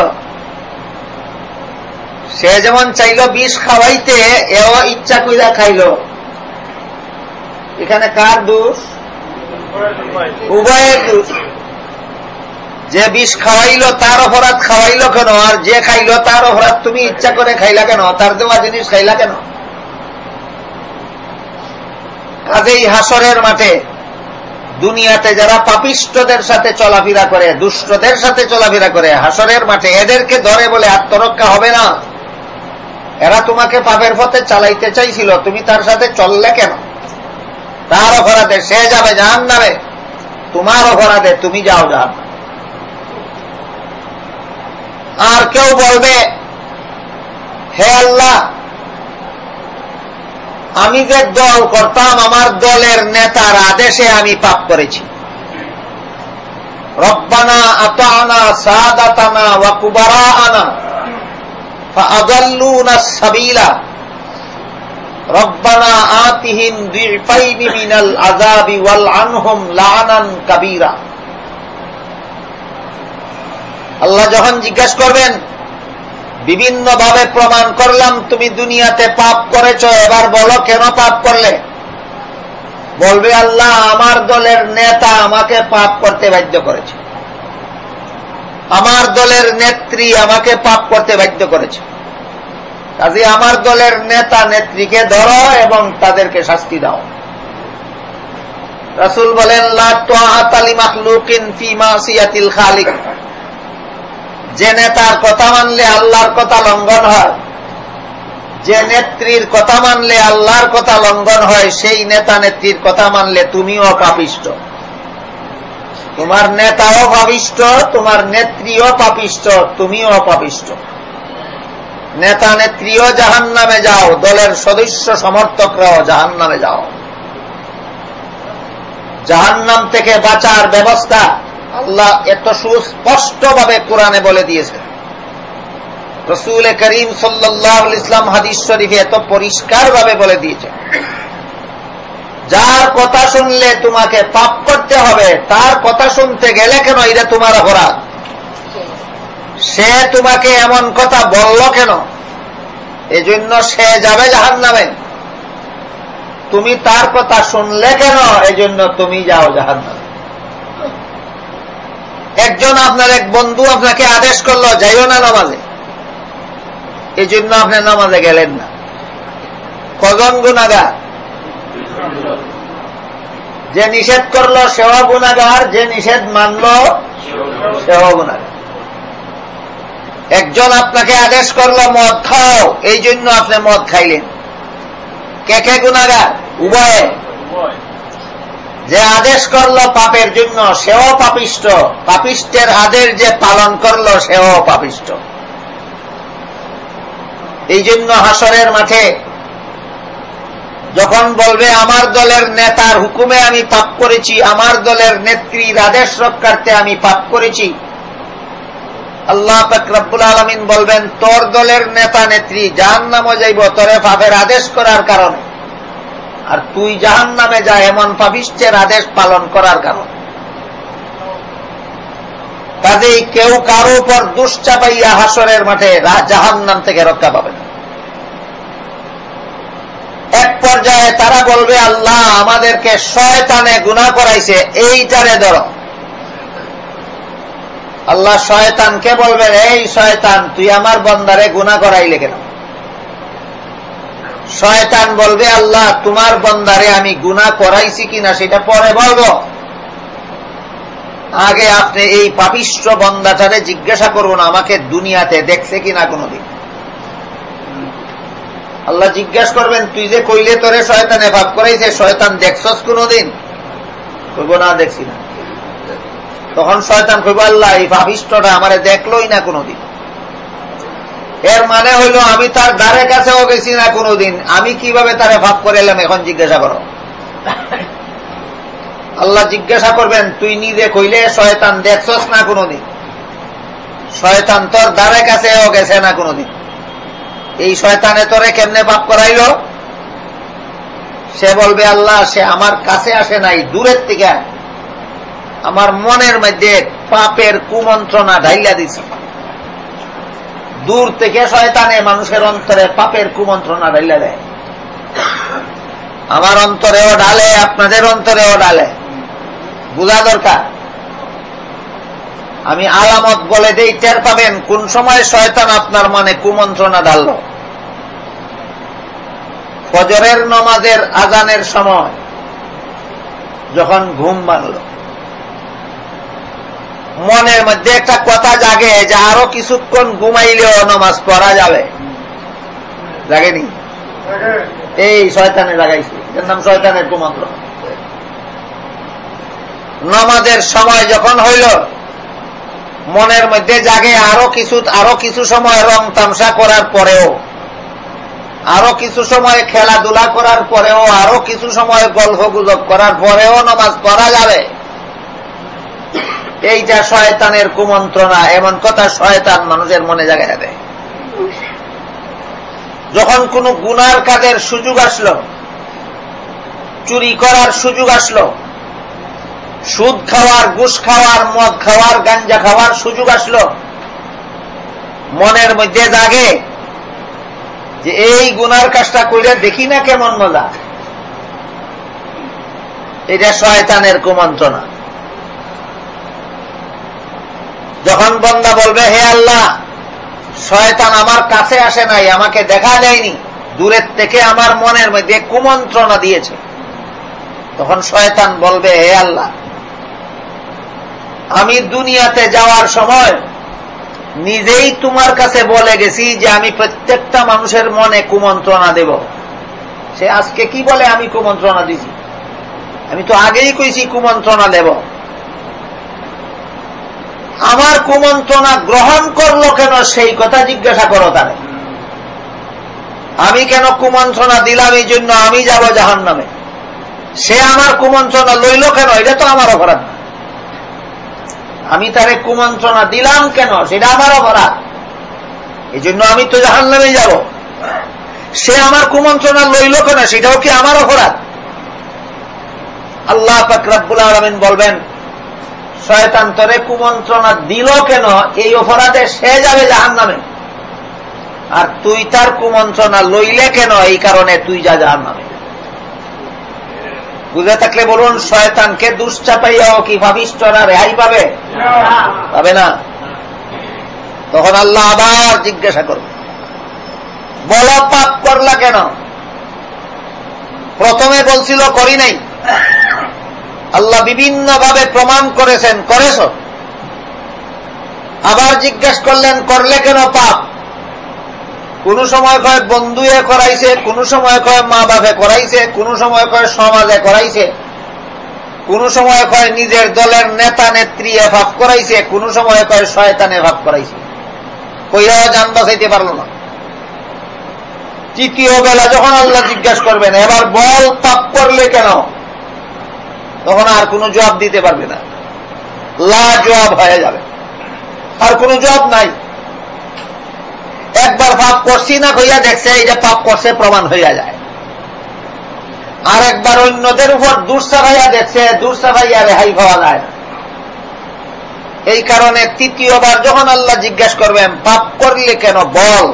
A: সে যেমন চাইল বিষ খাওয়াইতে, এও ইচ্ছা কইরা খাইল। এখানে কার দোষ? উভয়ের দোষ। যে বিষ খাওয়াইল, তার অপরাধ খাওয়াইল কেন? আর যে খাইল, তার অপরাধ তুমি ইচ্ছা করে খাইলা কেন? তার দেওয়া জিনিস খাইলা কেন? কাজেই হাসরের মাঠে দুনিয়াতে যারা পাপিষ্টদের সাথে চলাফেরা করে, দুষ্টদের সাথে চলাফেরা করে, হাসরের মাঠে এদেরকে ধরে বলে আত্মরক্ষা হবে না। এরা তোমাকে পাপের পথে চালাইতে চাইছিল, তুমি তার সাথে চললে কেন? তার অপরাধে সে যাবে জাহান নামে তোমার অপরাধে তুমি যাও জাহান আর কেউ বলবে, হে আল্লাহ, আমি যে দল করতাম, আমার দলের নেতার আদেশে আমি পাপ করেছি। রব্বানা আতানা সাদাতানা ওয়া কুবারা আনা আল্লাহ যখন জিজ্ঞেস করবেন, বিভিন্নভাবে প্রমাণ করলাম, তুমি দুনিয়াতে পাপ করেছ, এবার বলো কেন পাপ করলে? বলবে আল্লাহ, আমার দলের নেতা আমাকে পাপ করতে বাধ্য করেছে। আমার দলের নেত্রী আমাকে পাপ করতে বাধ্য করেছে। কাজে আমার দলের নেতা নেত্রীকে ধরো এবং তাদেরকে শাস্তি দাও। রাসুল বলেন খালিক। যে নেতার কথা মানলে আল্লাহর কথা লঙ্ঘন হয়, যে নেত্রীর কথা মানলে আল্লাহর কথা লঙ্ঘন হয়, সেই নেতা নেত্রীর কথা মানলে তুমিও পাপিষ্ট। তোমার নেতাও পাপিষ্ট তোমার নেত্রীও পাপিষ্ট তুমিও পাপিষ্ট নেতা নেত্রীও জাহান নামে যাও, দলের সদস্য সমর্থকরাও জাহান নামে যাও। জাহান নাম থেকে বাঁচার ব্যবস্থা আল্লাহ এত সুস্পষ্টভাবে কোরআনে বলে দিয়েছে রসুল করিম সাল্লাহ ইসলাম হাদিস শরীফে এত পরিষ্কার ভাবে বলে দিয়েছে যার কথা শুনলে তোমাকে পাপ করতে হবে, তার কথা শুনতে গেলে কেন এটা তোমার অপরাধ? সে তোমাকে এমন কথা বলল কেন? এজন্য সে যাবে জাহান নামে তুমি তার কথা শুনলে কেন? এজন্য তুমি যাও জাহান নামে একজন আপনার এক বন্ধু আপনাকে আদেশ করল, যাইও না নামাজে। এই জন্য আপনি নামাজে গেলেন না। কজন গুণাগার যে নিষেধ করল সেও গুণাগার, যে নিষেধ মানল সেও গুণাগার। একজন আপনাকে আদেশ করল, মদ খাও, এই জন্য আপনি মদ খাইলেন। কে কে গুণাগার? উভয়ে। যে আদেশ করল পাপের জন্য, সেও পাপিষ্ট। পাপিষ্টের আদেশ যে পালন করল, সেও পাপিষ্ট। এই জন্য হাসরের মাঠে যখন বলবে, আমার দলের নেতার হুকুমে আমি পাপ করেছি, আমার দলের নেত্রীর আদেশ রক্ষার্থে আমি পাপ করেছি। আল্লাহ ফকরাবুল আলমিন বলবেন, তোর দলের নেতা নেত্রী জাহান নামও যাইব, তোরে পাপের আদেশ করার কারণে। আর তুই জাহান নামে যা, এমন পাবিষ্টের আদেশ পালন করার কারণ। কাজেই কেউ কারও উপর দুশ্চাপাইয়া হাসরের মাঠে জাহান নাম থেকে রক্ষা পাবে না এক পর্যায়ে তারা বলবে, আল্লাহ আমাদেরকে শয়তানে গুণা করাইছে। এইটারে ধরো। আল্লাহ শয়তানকে বলবেন, এই শয়তান, তুই আমার বন্দারে গুণা করাইলে কেন? শয়তান বলবে, আল্লাহ, তোমার বন্দারে আমি গুণা করাইছি কিনা সেটা পরে বলব। আগে আপনি এই পাপিষ্ট বন্দাটারে জিজ্ঞাসা করুন, আমাকে দুনিয়াতে দেখছে কিনা কোনদিন? আল্লাহ জিজ্ঞাসা করবেন, তুই যে কইলে তোরে শয়তানে ভাব করাইছে, শয়তান দেখছস কোনদিন? কইব, না, দেখছি না। তখন শয়তান কইব, আল্লাহ, এই পাপিষ্টটা আমারে দেখলোই না কোনদিন। এর মানে হইল, আমি তার দ্বারে কাছেও গেছি না কোনদিন। আমি কীভাবে তারে ভাব করে এলাম, এখন জিজ্ঞাসা করো। আল্লাহ জিজ্ঞাসা করবেন, তুই নিজে কইলে শয়তান দেখছস না কোনদিন? শয়তান তোর দ্বারে কাছেও গেছে না কোনদিন। এই শয়তানে তোরে কেমনে পাপ করাইল? সে বলবে, আল্লাহ, সে আমার কাছে আসে নাই, দূরের থেকে আমার মনের মধ্যে পাপের কুমন্ত্রণা ঢাইলা দিছে। দূর থেকে শয়তানে মানুষের অন্তরে পাপের কুমন্ত্রণা ঢাইলা দেয়। আমার অন্তরেও ডালে আপনাদের অন্তরেও ডালে বোঝা দরকার? আমি আলামত বলে দেই টের পাবেন, কোন সময় শয়তান আপনার মনে কুমন্ত্রণা ঢালল? ফজরের নমাজের আজানের সময় যখন ঘুম বানল মনের মধ্যে একটা কথা জাগে যে আরও কিছুক্ষণ ঘুমাইলেও নমাজ পড়া যাবে। জাগেনি? এই শয়তানে লাগাইছে এর নাম শয়তানের কুমন্ত্রণা। নমাজের সময় যখন হইল মনের মধ্যে জাগে আরও কিছু আরও কিছু সময় রং তামসা করার পরেও, আরও কিছু সময় খেলাধুলা করার পরেও, আরও কিছু সময় গল্প গুজব করার পরেও নামাজ পড়া যাবে। এইটা শয়তানের কুমন্ত্রণা, এমন কথা শয়তান মানুষের মনে জায়গায় দেয়। যখন কোন গুনার কাজের সুযোগ আসলো, চুরি করার সুযোগ আসলো সুদ খাওয়ার, ঘুষ খাওয়ার, মদ খাওয়ার, গাঞ্জা খাওয়ার সুযোগ আসলো। মনের মধ্যে জাগে যে এই গুনার কাজটা কইলে দেখি না কেমন মজা। এটা শয়তানের কুমন্ত্রণা। যখন বন্দা বলবে, হে আল্লাহ, শয়তান আমার কাছে আসে নাই, আমাকে দেখা দেয়নি, দূরের থেকে আমার মনের মধ্যে কুমন্ত্রণা দিয়েছে। তখন শয়তান বলবে, হে আল্লাহ আমি দুনিয়াতে যাওয়ার সময় নিজেই তোমার কাছে বলে গেছি যে আমি প্রত্যেকটা মানুষের মনে কুমন্ত্রণা দেব। সে আজকে কি বলে, আমি কুমন্ত্রণা দিছি। আমি তো আগেই কইছি কুমন্ত্রণা দেব। আমার কুমন্ত্রণা গ্রহণ করল কেন, সেই কথা জিজ্ঞাসা করো তারে আমি কেন কুমন্ত্রণা দিলাম, এই জন্য আমি যাব জাহান নামে সে আমার কুমন্ত্রণা লইল কেন, এটা তো আমার অপরাধ। আমি তারে কুমন্ত্রণা দিলাম কেন? সেটা আমার অপরাধ। এই জন্য আমি তো জাহান নামে যাব। সে আমার কুমন্ত্রণা লইল কেন? সেটাও কি আমার অপরাধ? আল্লাহ ফাকরাবুল আলমিন বলবেন, শয়তান তরে কুমন্ত্রণা দিল কেন? এই অপরাধে সে যাবে জাহান নামে আর তুই তার কুমন্ত্রণা লইলে কেন? এই কারণে তুই যা জাহান নামে বুঝে থাকলে বলুন, শয়তানকে দুশ্চাপাইয়াও কি ভাবিষ্টরা রেহাই পাবে? পাবে না। তখন আল্লাহ আবার জিজ্ঞাসা করবে বল পাপ করলা কেন? প্রথমে বলছিল, করি নাই। আল্লাহ বিভিন্ন ভাবে প্রমাণ করেছেন, করেছ। আবার জিজ্ঞাসা করলেন, করলে কেন পাপ? কোন সময় কয় বন্ধুয়ে করাইছে, কোন সময় কয় মা বাপে করাইছে, কোন সময় কয় সমাজে করাইছে, কোন সময় কয় নিজের দলের নেতা নেত্রী এভাব করাইছে, কোন সময় কয় শয়তান এভাব করাইছে। কইরাও যান বাঁচাইতে পারল না। তৃতীয় বেলা যখন আল্লাহ জিজ্ঞাসা করবেন, এবার বল পাপ করলে কেন? তখন আর কোন জবাব দিতে পারবে না। লা জবাব হয়ে যাবে। আর কোন জবাব নাই। একবার পাপ করছি না কইয়া দেখছে এই যে পাপ করছে, প্রমাণ হইয়া যায়। আর একবার অন্যদের উপর দূর সাফাইয়া দেখছে, দূর সাফাইয়া রেহাই পাওয়া যায় এই কারণে তৃতীয়বার যখন আল্লাহ জিজ্ঞাসা করবেন, পাপ করলে কেন বল?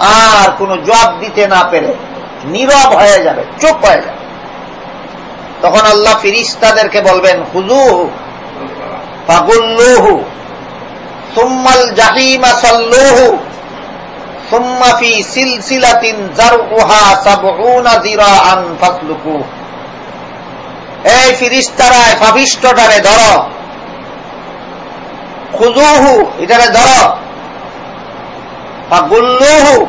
A: আর কোন জবাব দিতে না পেরে নীরব হয়ে যাবে, চুপ হয়ে যাবে। তখন আল্লাহ ফিরিস তাদেরকে বলবেন হুজু পাগুল্লুহু সুম্মাল জাহিমা সল্লুহু ফি ফিরিস্তারায় ফাভিষ্টটারে ধর। খুজুহু এটারে ধর। ফাগুল্লুহু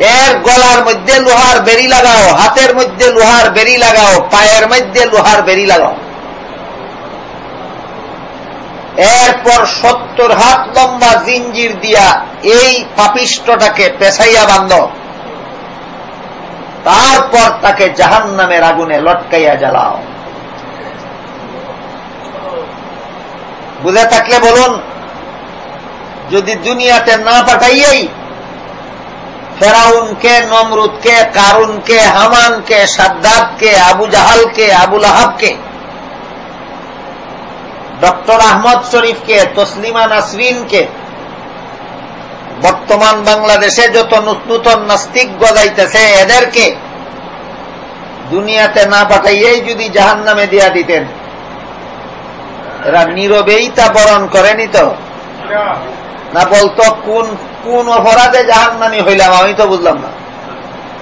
A: এর গলার মধ্যে লোহার বেরি লাগাও, হাতের মধ্যে লোহার বেরি লাগাও, পায়ের মধ্যে লোহার বেরি লাগাও। এরপর সত্তর হাত লম্বা জিঞ্জির দিয়া এই পাপিষ্টটাকে পেছাইয়া বান্ধ। তারপর তাকে জাহান নামের আগুনে লটকাইয়া জ্বালাও। বুঝে থাকলে বলুন, যদি দুনিয়াতে না পাঠাইয়াই, ফেরাউনকে, নমরুদকে, কারুনকে, হামানকে সাদ্দাদকে আবু জাহালকে আবুল আহাবকে ডক্টর আহমদ শরীফকে, তসলিমা নাসরিনকে, বর্তমান বাংলাদেশে যত নূতন নাস্তিক গজাইতেছে, এদেরকে দুনিয়াতে না পাঠাইয়েই যদি জাহান নামে দিয়া দিতেন, এরা নীরবেই তা বরণ করেনি তো? না বলতো, কোন কোন অপরাধে জাহান নামি হইলাম? আমি তো বুঝলাম না।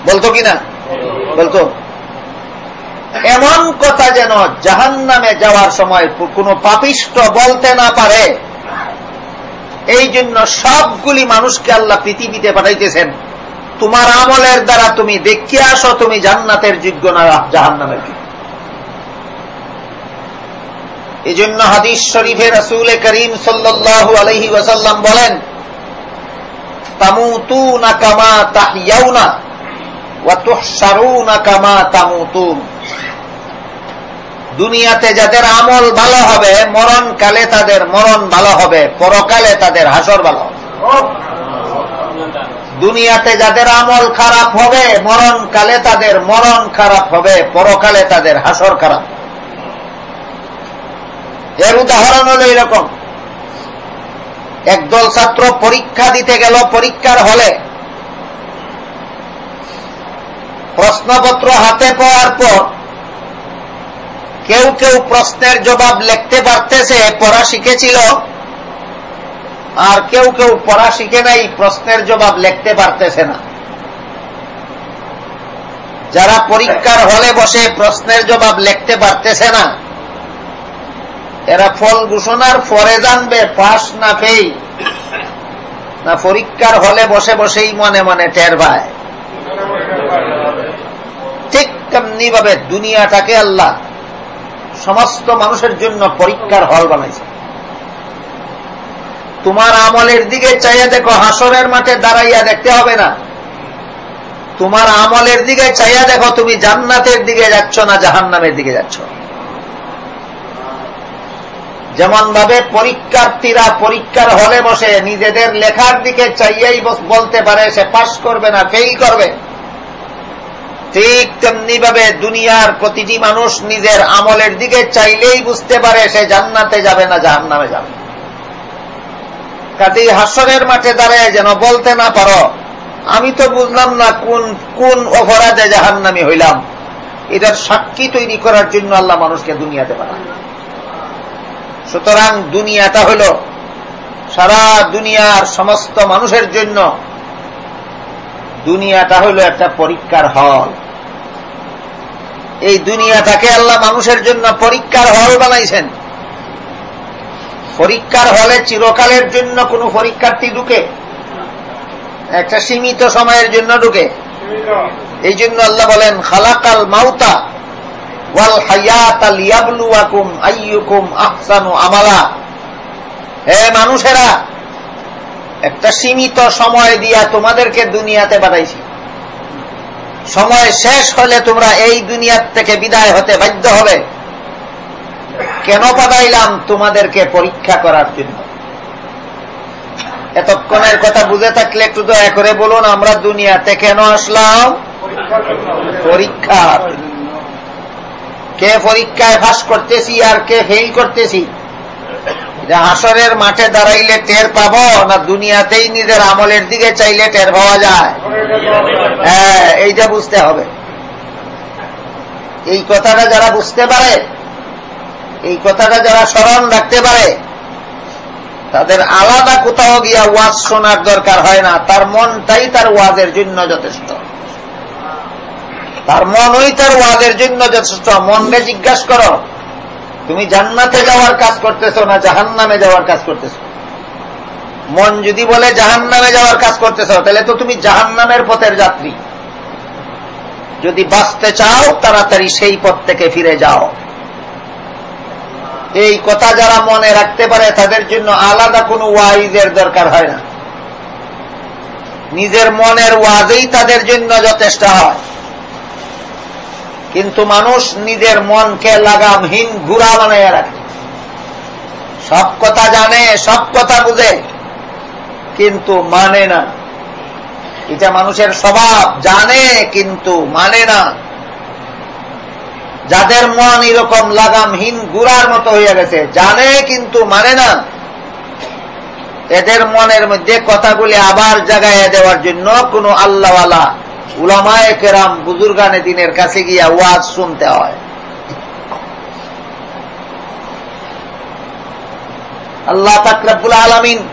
A: বলতো কিনা বলতো। এমন কথা যেন জাহান নামে যাওয়ার সময় কোন পাপিষ্ট বলতে না পারে। এই জন্য সবগুলি মানুষকে আল্লাহ পৃথিবীতে পাঠাইতেছেন। তোমার আমলের দ্বারা তুমি দেখিয়ে আসো, তুমি জান্নাতের যোগ্য না জাহান নামের এই জন্য হাদিস শরীফে রসুল করিম সাল্লাহ আলহি ওসাল্লাম বলেন তামুতু না কামা তাহিয়াউ না ওয়াতুহসারু না কামা তামুতুন। দুনিয়াতে যাদের আমল ভালো হবে, মরণকালে তাদের মরণ ভালো হবে, পরকালে তাদের হাসর ভালো দুনিয়াতে যাদের আমল খারাপ হবে, মরণকালে তাদের মরণ খারাপ হবে, পরকালে তাদের হাসর খারাপ এর উদাহরণ হল এরকম। একদল ছাত্র পরীক্ষা দিতে গেল, পরীক্ষার হলে প্রশ্নপত্র হাতে পাওয়ার পর কেউ কেউ প্রশ্নের জবাব লিখতে পারতেছে, পড়া শিখেছিল। আর কেউ কেউ পড়া শিখে নাই, প্রশ্নের জবাব লিখতে পারতেছে না। যারা পরীক্ষার হলে বসে প্রশ্নের জবাব লিখতে পারতেছে না, এরা ফল ঘোষণার পরে জানবে, পাস না ফেই না পরীক্ষার হলে বসে বসেই মনে মনে টের পায়। ঠিক তেমনি ভাবে দুনিয়াটাকে আল্লাহ সমস্ত মানুষের জন্য পরীক্ষার হল বানাইছে। তোমার আমলের দিকে চাইয়া দেখো, হাসরের মাঠে দাঁড়াইয়া দেখতে হবে না। তোমার আমলের দিকে চাইয়া দেখো, তুমি জান্নাতের দিকে যাচ্ছ না জাহান্নামের দিকে যাচ্ছ। যেমন ভাবে পরীক্ষার্থীরা পরীক্ষার হলে বসে, নিজেদের লেখার দিকে চাইয়াই বলতে পারে, সে পাশ করবে না, ফেল করবে। ঠিক তেমনি ভাবে দুনিয়ার প্রতিটি মানুষ নিজের আমলের দিকে চাইলেই বুঝতে পারে সে জান্নাতে যাবে না জাহান নামে যাবে। কাজেই হাসরের মাঠে দাঁড়ায় যেন বলতে না পারো, আমি তো বুঝলাম না কোন কোন অপরাধে জাহান নামি হইলাম। এটার সাক্ষী তৈরি করার জন্য আল্লাহ মানুষকে দুনিয়াতে পাঠান। সুতরাং দুনিয়াটা হল সারা দুনিয়ার সমস্ত মানুষের জন্য, দুনিয়াটা হল একটা পরীক্ষার হল। এই দুনিয়াটাকে আল্লাহ মানুষের জন্য পরীক্ষার হল বানাইছেন। পরীক্ষার হলে চিরকালের জন্য কোন পরীক্ষার্থী ঢুকে, একটা সীমিত সময়ের জন্য ঢুকে। এই জন্য আল্লাহ বলেন, খালাকাল মাউতা ওয়াল হায়াত আল ইয়াবলুয়াকুম আইয়ুকুম আহসানু আমালা। হে মানুষেরা, একটা সীমিত সময় দিয়া তোমাদেরকে দুনিয়াতে পাঠাইছি। সময় শেষ হলে তোমরা এই দুনিয়ার থেকে বিদায় হতে বাধ্য হবে। কেন পাঠাইলাম তোমাদেরকে পরীক্ষা করার জন্য? এতক্ষণের কথা বুঝে থাকলে একটু দয়া করে বলুন, আমরা দুনিয়াতে কেন আসলাম? পরীক্ষা কে পরীক্ষায় ফাঁস করতেছি আর কে ফেল করতেছি? হাসরের মাঠে দাঁড়াইলে টের পাব না দুনিয়াতেই নিজের আমলের দিকে চাইলে টের পাওয়া যায়? হ্যাঁ এইটা বুঝতে হবে। এই কথাটা যারা বুঝতে পারে, এই কথাটা যারা স্মরণ রাখতে পারে, তাদের আলাদা কোথাও গিয়া ওয়াজ শোনার দরকার হয় না। তার মনটাই তার ওয়াজের জন্য যথেষ্ট। তার মনই তার ওয়াজের জন্য যথেষ্ট। মনকে জিজ্ঞাসা করো তুমি জান্নাতে যাওয়ার কাজ করতেছ না জাহান নামে যাওয়ার কাজ করতেছ? মন যদি বলে জাহান নামে যাওয়ার কাজ করতেছ, তাহলে তো তুমি জাহান নামের পথের যাত্রী। যদি বাঁচতে চাও, তাড়াতাড়ি সেই পথ থেকে ফিরে যাও। এই কথা যারা মনে রাখতে পারে, তাদের জন্য আলাদা কোনো ওয়াইজের দরকার হয় না। নিজের মনের ওয়াজেই তাদের জন্য যথেষ্ট হয়। কিন্তু মানুষ নিজের মনকে লাগামহীন ঘুরা বানাইয়া রাখে। সব কথা জানে, সব কথা বুঝে, কিন্তু মানে না। এটা মানুষের স্বভাব, জানে, কিন্তু মানে না। যাদের মন এরকম লাগামহীন গুড়ার মতো হয়ে গেছে, জানে, কিন্তু মানে না। এদের মনের মধ্যে কথাগুলি আবার জাগাইয়া দেওয়ার জন্য কোন আল্লাহওয়ালা উলামায় কেরাম বুজুর্গানে দিনের কাছে গিয়া ওয়াজ শুনতে হয়। আল্লাহ তাকরাবুল আলমিন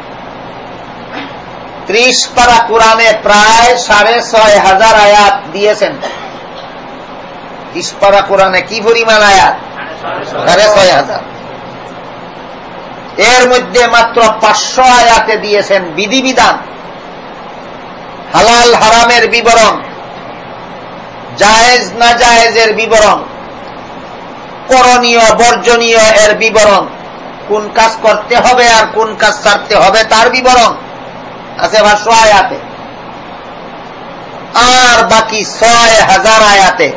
A: ত্রিশ পারা কোরআনে প্রায় সাড়ে ছয় হাজার আয়াত দিয়েছেন। ত্রিশ পারা কোরআনে কি পরিমাণ আয়াত? সাড়ে ছয় হাজার। এর মধ্যে মাত্র পাঁচশো আয়াতে দিয়েছেন বিধিবিধান। হালাল হারামের বিবরণ, জায়েজ না জায়েজের বিবরণ, করণীয়, বর্জনীয় এর বিবরণ, কোন কাজ করতে হবে আর কোন কাজ ছাড়তে হবে তার বিবরণ আছে ভাষ্য আয়াতে। আর বাকি ছয় হাজার আয়াতে।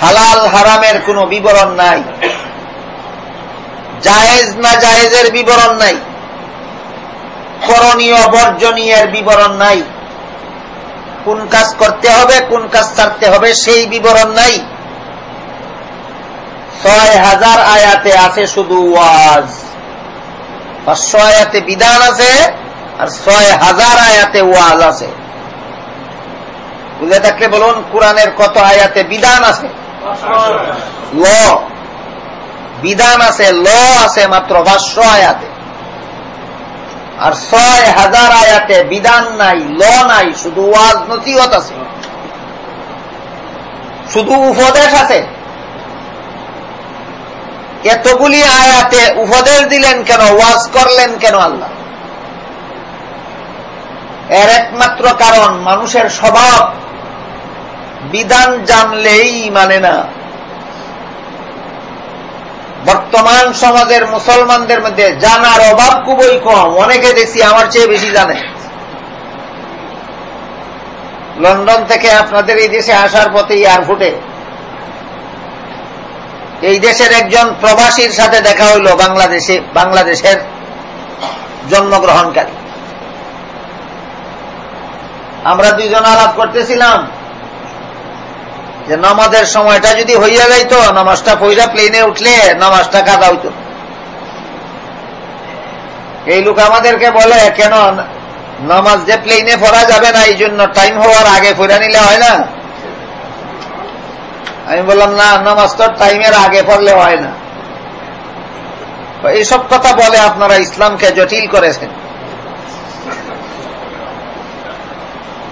A: হালাল হারামের কোনো বিবরণ নাই। জায়েজ না জায়েজের বিবরণ নাই। করণীয় বর্জনীয়ের বিবরণ নাই। কোন কাজ করতে হবে কোন কাজ ছাড়তে হবে সেই বিবরণ নাই। ছয় হাজার আয়াতে আছে শুধু ওয়াজ। পাঁচশো আয়াতে বিধান আছে আর ছয় হাজার আয়াতে ওয়াজ আছে। বুঝে থাকলে বলুন কোরআনের কত আয়াতে বিধান আছে? ল। বিধান আছে ল আছে মাত্র ভাষ্য আয়াতে। আর ছয় হাজার আয়াতে বিধান নাই, ল নাই, শুধু ওয়াজ নসিহত আছে। শুধু উপদেশ আছে। এতগুলি আয়াতে উপদেশ দিলেন কেন, ওয়াজ করলেন কেন আল্লাহ? এর একমাত্র কারণ মানুষের স্বভাব। বিধান জানলেই মানে না। বর্তমান সমাজের মুসলমানদের মধ্যে জানার অভাব খুবই কম। অনেকে দেখছি আমার চেয়ে বেশি জানে। লন্ডন থেকে আপনাদের এই দেশে আসার পথে এয়ারপোর্টে এই দেশের একজন প্রবাসীর সাথে দেখা হইল বাংলাদেশে, বাংলাদেশের জন্মগ্রহণকারী। আমরা দুইজন আলাপ করতেছিলাম। যে নামাজের সময়টা যদি হইয়া যাইত, নামাজটা পইরা প্লেনে উঠলে নামাজটা কাদা হইত। এই লোক আমাদেরকে বলে, কেন নামাজ যে প্লেনে পড়া যাবে না এই জন্য টাইম হওয়ার আগে পড়া নিলে হয় না? আমি বললাম, না, নামাজ তো টাইমের আগে পড়লে হয় না। এইসব কথা বলে আপনারা ইসলামকে জটিল করেছেন।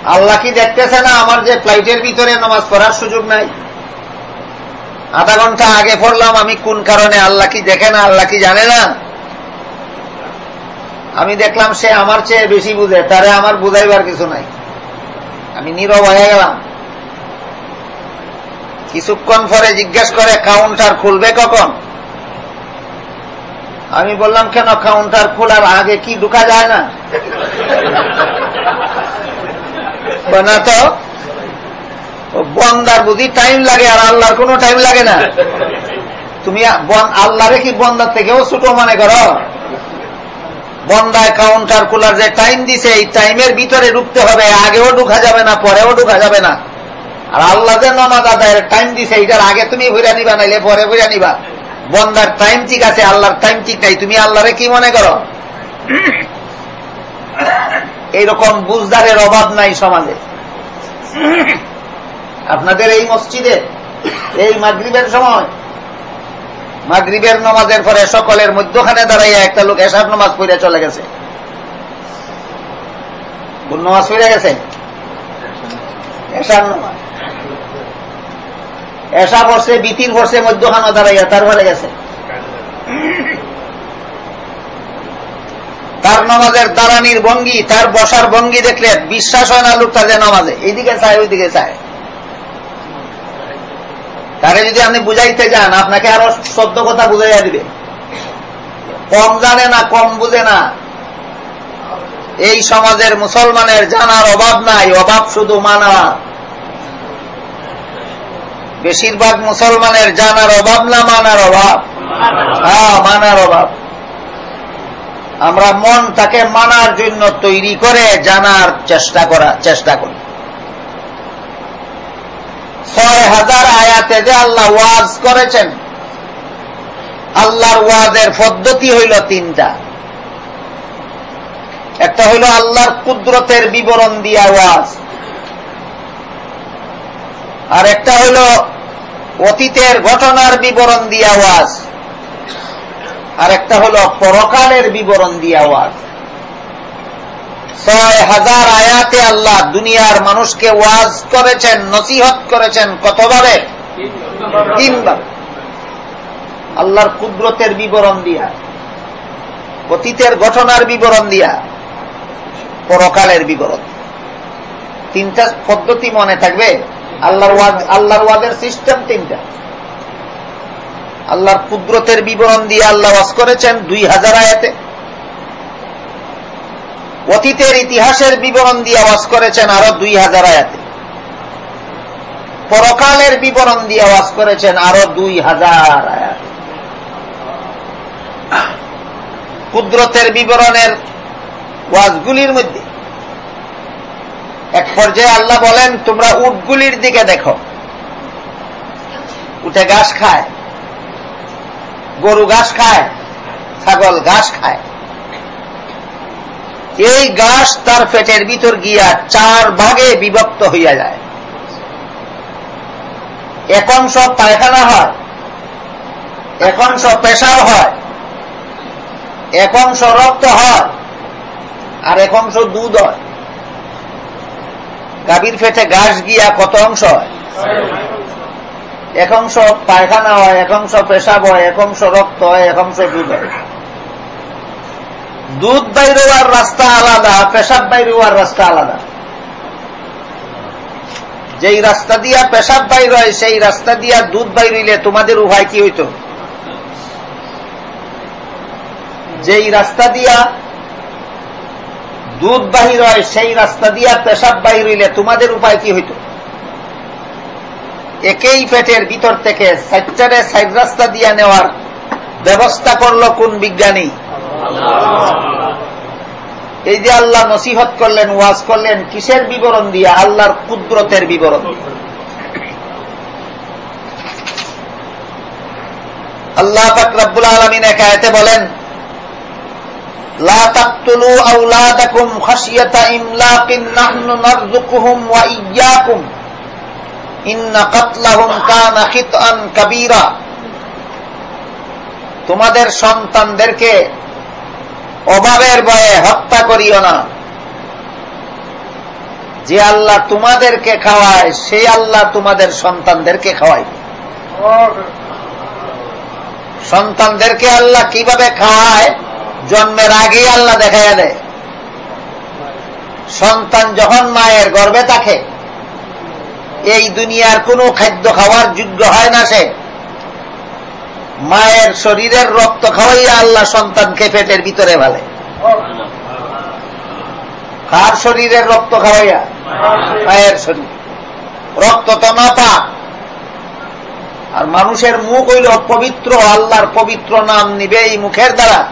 A: আল্লাহ কি দেখতেছে না আমার যে ফ্লাইটের ভিতরে নামাজ পড়ার সুযোগ নাই? আধা ঘণ্টা আগে পড়লাম, আমি কোন কারণে আল্লাহ কি দেখে না, আল্লাহ কি জানে না? আমি দেখলাম সে আমার চেয়ে বেশি বুঝে, তারে আমার বুঝাইবার কিছু নাই। আমি নীরব হয়ে গেলাম। কিছুক্ষণ পরে জিজ্ঞেস করে, কাউন্টার খুলবে কখন? আমি বললাম, কেন, কাউন্টার খোলার আগে কি ঢুকা যায় না? না তো বন্দার বুঝি টাইম লাগে আর আল্লাহর কোনো টাইম লাগে না। তুমি আল্লাহরে কি বন্দার থেকেও ছোট মনে করো? বন্দায় কাউন্টার খোলার যে টাইম দিছে, এই টাইমের ভিতরে ঢুকতে হবে, আগেও ঢুকা যাবে না, পরেও ঢুকা যাবে না। আর আল্লাহ যে নমাজ আদায়ের টাইম দিছে, এইটার আগে তুমি ভুইরা নিবা, নাইলে পরে ভুইরা নিবা। বন্দার টাইম ঠিক আছে, আল্লাহর টাইম ঠিক নাই, তুমি আল্লাহরে কি মনে করো? এইরকম বুঝদারের অভাব নাই সমাজে। আপনাদের এই মসজিদে, এই মাগরীবের সময়, মাগরীবের নমাজের পরে সকলের মধ্যখানে দাঁড়াইয়া একটা লোক এসার নমাজ পড়ে চলে গেছে। নমাজ পড়ে গেছে? এসার নমাজ। এসা বসে বিতির বসে মধ্যখানে দাঁড়াইয়া তারপরে গেছে। তার নমাজের দাঁড়ানির ভঙ্গি, তার বসার ভঙ্গি দেখলে বিশ্বাস হয় না লোকটা যে নমাজে। এইদিকে চায়, ওইদিকে চায়। তারে যদি আপনি বুঝাইতে যান, আপনাকে আরও সদ্য কথা বুঝাইয়া দিবে। কম জানে না, কম বুঝে না। এই সমাজের মুসলমানের জানার অভাব নাই, অভাব শুধু মানা। বেশিরভাগ মুসলমানের জানার অভাব না মানার অভাব? হ্যাঁ মানার অভাব। আমরা মন তাকে মানার জন্য তৈরি করে জানার চেষ্টা করা, চেষ্টা করি। ছয় হাজার আয়াতে যে আল্লাহ ওয়াজ করেছেন, আল্লাহর ওয়াজের পদ্ধতি হইল তিনটা। একটা হইল আল্লাহর কুদরতের বিবরণ দিয়া ওয়াজ। আর একটা হইল অতীতের ঘটনার বিবরণ দিয়া ওয়াজ। আর একটা হল পরকালের বিবরণ দিয়া ওয়াজ। ছয় হাজার আয়াতে আল্লাহ দুনিয়ার মানুষকে ওয়াজ করেছেন, নসিহত করেছেন কতবারে তিনবার। আল্লাহর কুদরতের বিবরণ দিয়া, অতীতের ঘটনার বিবরণ দিয়া, পরকালের বিবরণ। তিনটা পদ্ধতি মনে থাকবে? আল্লাহর ওয়াজ আল্লাহর ওয়াজের সিস্টেম তিনটা। আল্লাহর কুদরতের বিবরণ দিয়ে আল্লাহ ওয়াজ করেছেন দুই হাজার আয়াতে। অতীতের ইতিহাসের বিবরণ দিয়ে আওয়াজ করেছেন আরও দুই হাজার আয়াতে। পরকালের বিবরণ দিয়ে আওয়াজ করেছেন আরও দুই হাজার আয়াত। কুদরতের বিবরণের ওয়াজগুলির মধ্যে এক পর্যায়ে আল্লাহ বলেন, তোমরা উটগুলির দিকে দেখো। উঠে ঘাস খায়। গরু ঘাস খায়, ছাগল ঘাস খায়। এই ঘাস তার পেটের ভিতর গিয়া চার ভাগে বিভক্ত হইয়া যায়। এক অংশ পায়খানা হয়, এক অংশ পেশাব হয়, এক অংশ রক্ত হয়, আর এক অংশ দুধ হয়। গাভীর ফেটে ঘাস গিয়া কত অংশ হয়? এক অংশ পায়খানা হয়, এক অংশ পেশাব হয়, এক অংশ রক্ত হয়, এক অংশ দুধ হয়। দুধ বাইর হওয়ার রাস্তা আলাদা, পেশাব বাইর হওয়ার রাস্তা আলাদা। যেই রাস্তা দিয়া পেশাব বাইর হয় সেই রাস্তা দিয়া দুধ বাইর হইলে তোমাদের উভয় কি হইত? যেই রাস্তা দিয়া দুধ বাহির হয় সেই রাস্তা দিয়া পেশাব বাহির হইলে তোমাদের উপায় কি হইত? একই পেটের ভিতর থেকে সাইটারে সাইড রাস্তা দিয়ে নেওয়ার ব্যবস্থা করল কোন বিজ্ঞানী? এই যে আল্লাহ নসিহত করলেন, ওয়াজ করলেন, কিসের বিবরণ দিয়ে? আল্লাহর কুদরতের বিবরণ। আল্লাহ পাক আলমিন একায়তে বলেন, লা তাকতুলু আওলাদাকুম ইমলাকিন নাহনু নারযুকুহুম ওয়া ইয়াকুম। কাবিরা। তোমাদের সন্তানদেরকে অভাবের ভয়ে হত্যা করিও না। যে আল্লাহ তোমাদেরকে খাওয়ায়, সেই আল্লাহ তোমাদের সন্তানদেরকে খাওয়ায়। সন্তানদেরকে আল্লাহ কীভাবে খাওয়ায়? জন্মের আগে আল্লাহ দেখা দেয়। সন্তান যখন মায়ের গর্বে থাকে এই দুনিয়ার কোনো খাদ্য খাওয়ার যোগ্য হয় না সে। মায়ের শরীরের রক্ত খাওয়াইয়া আল্লাহ সন্তানকে পেটের ভিতরে ভালে কার শরীরের রক্ত খাওয়াইয়া? মায়ের শরীর। রক্ত তো না পা আর মানুষের মুখ হইল পবিত্র, আল্লাহর পবিত্র নাম নিবে এই মুখের দ্বারা।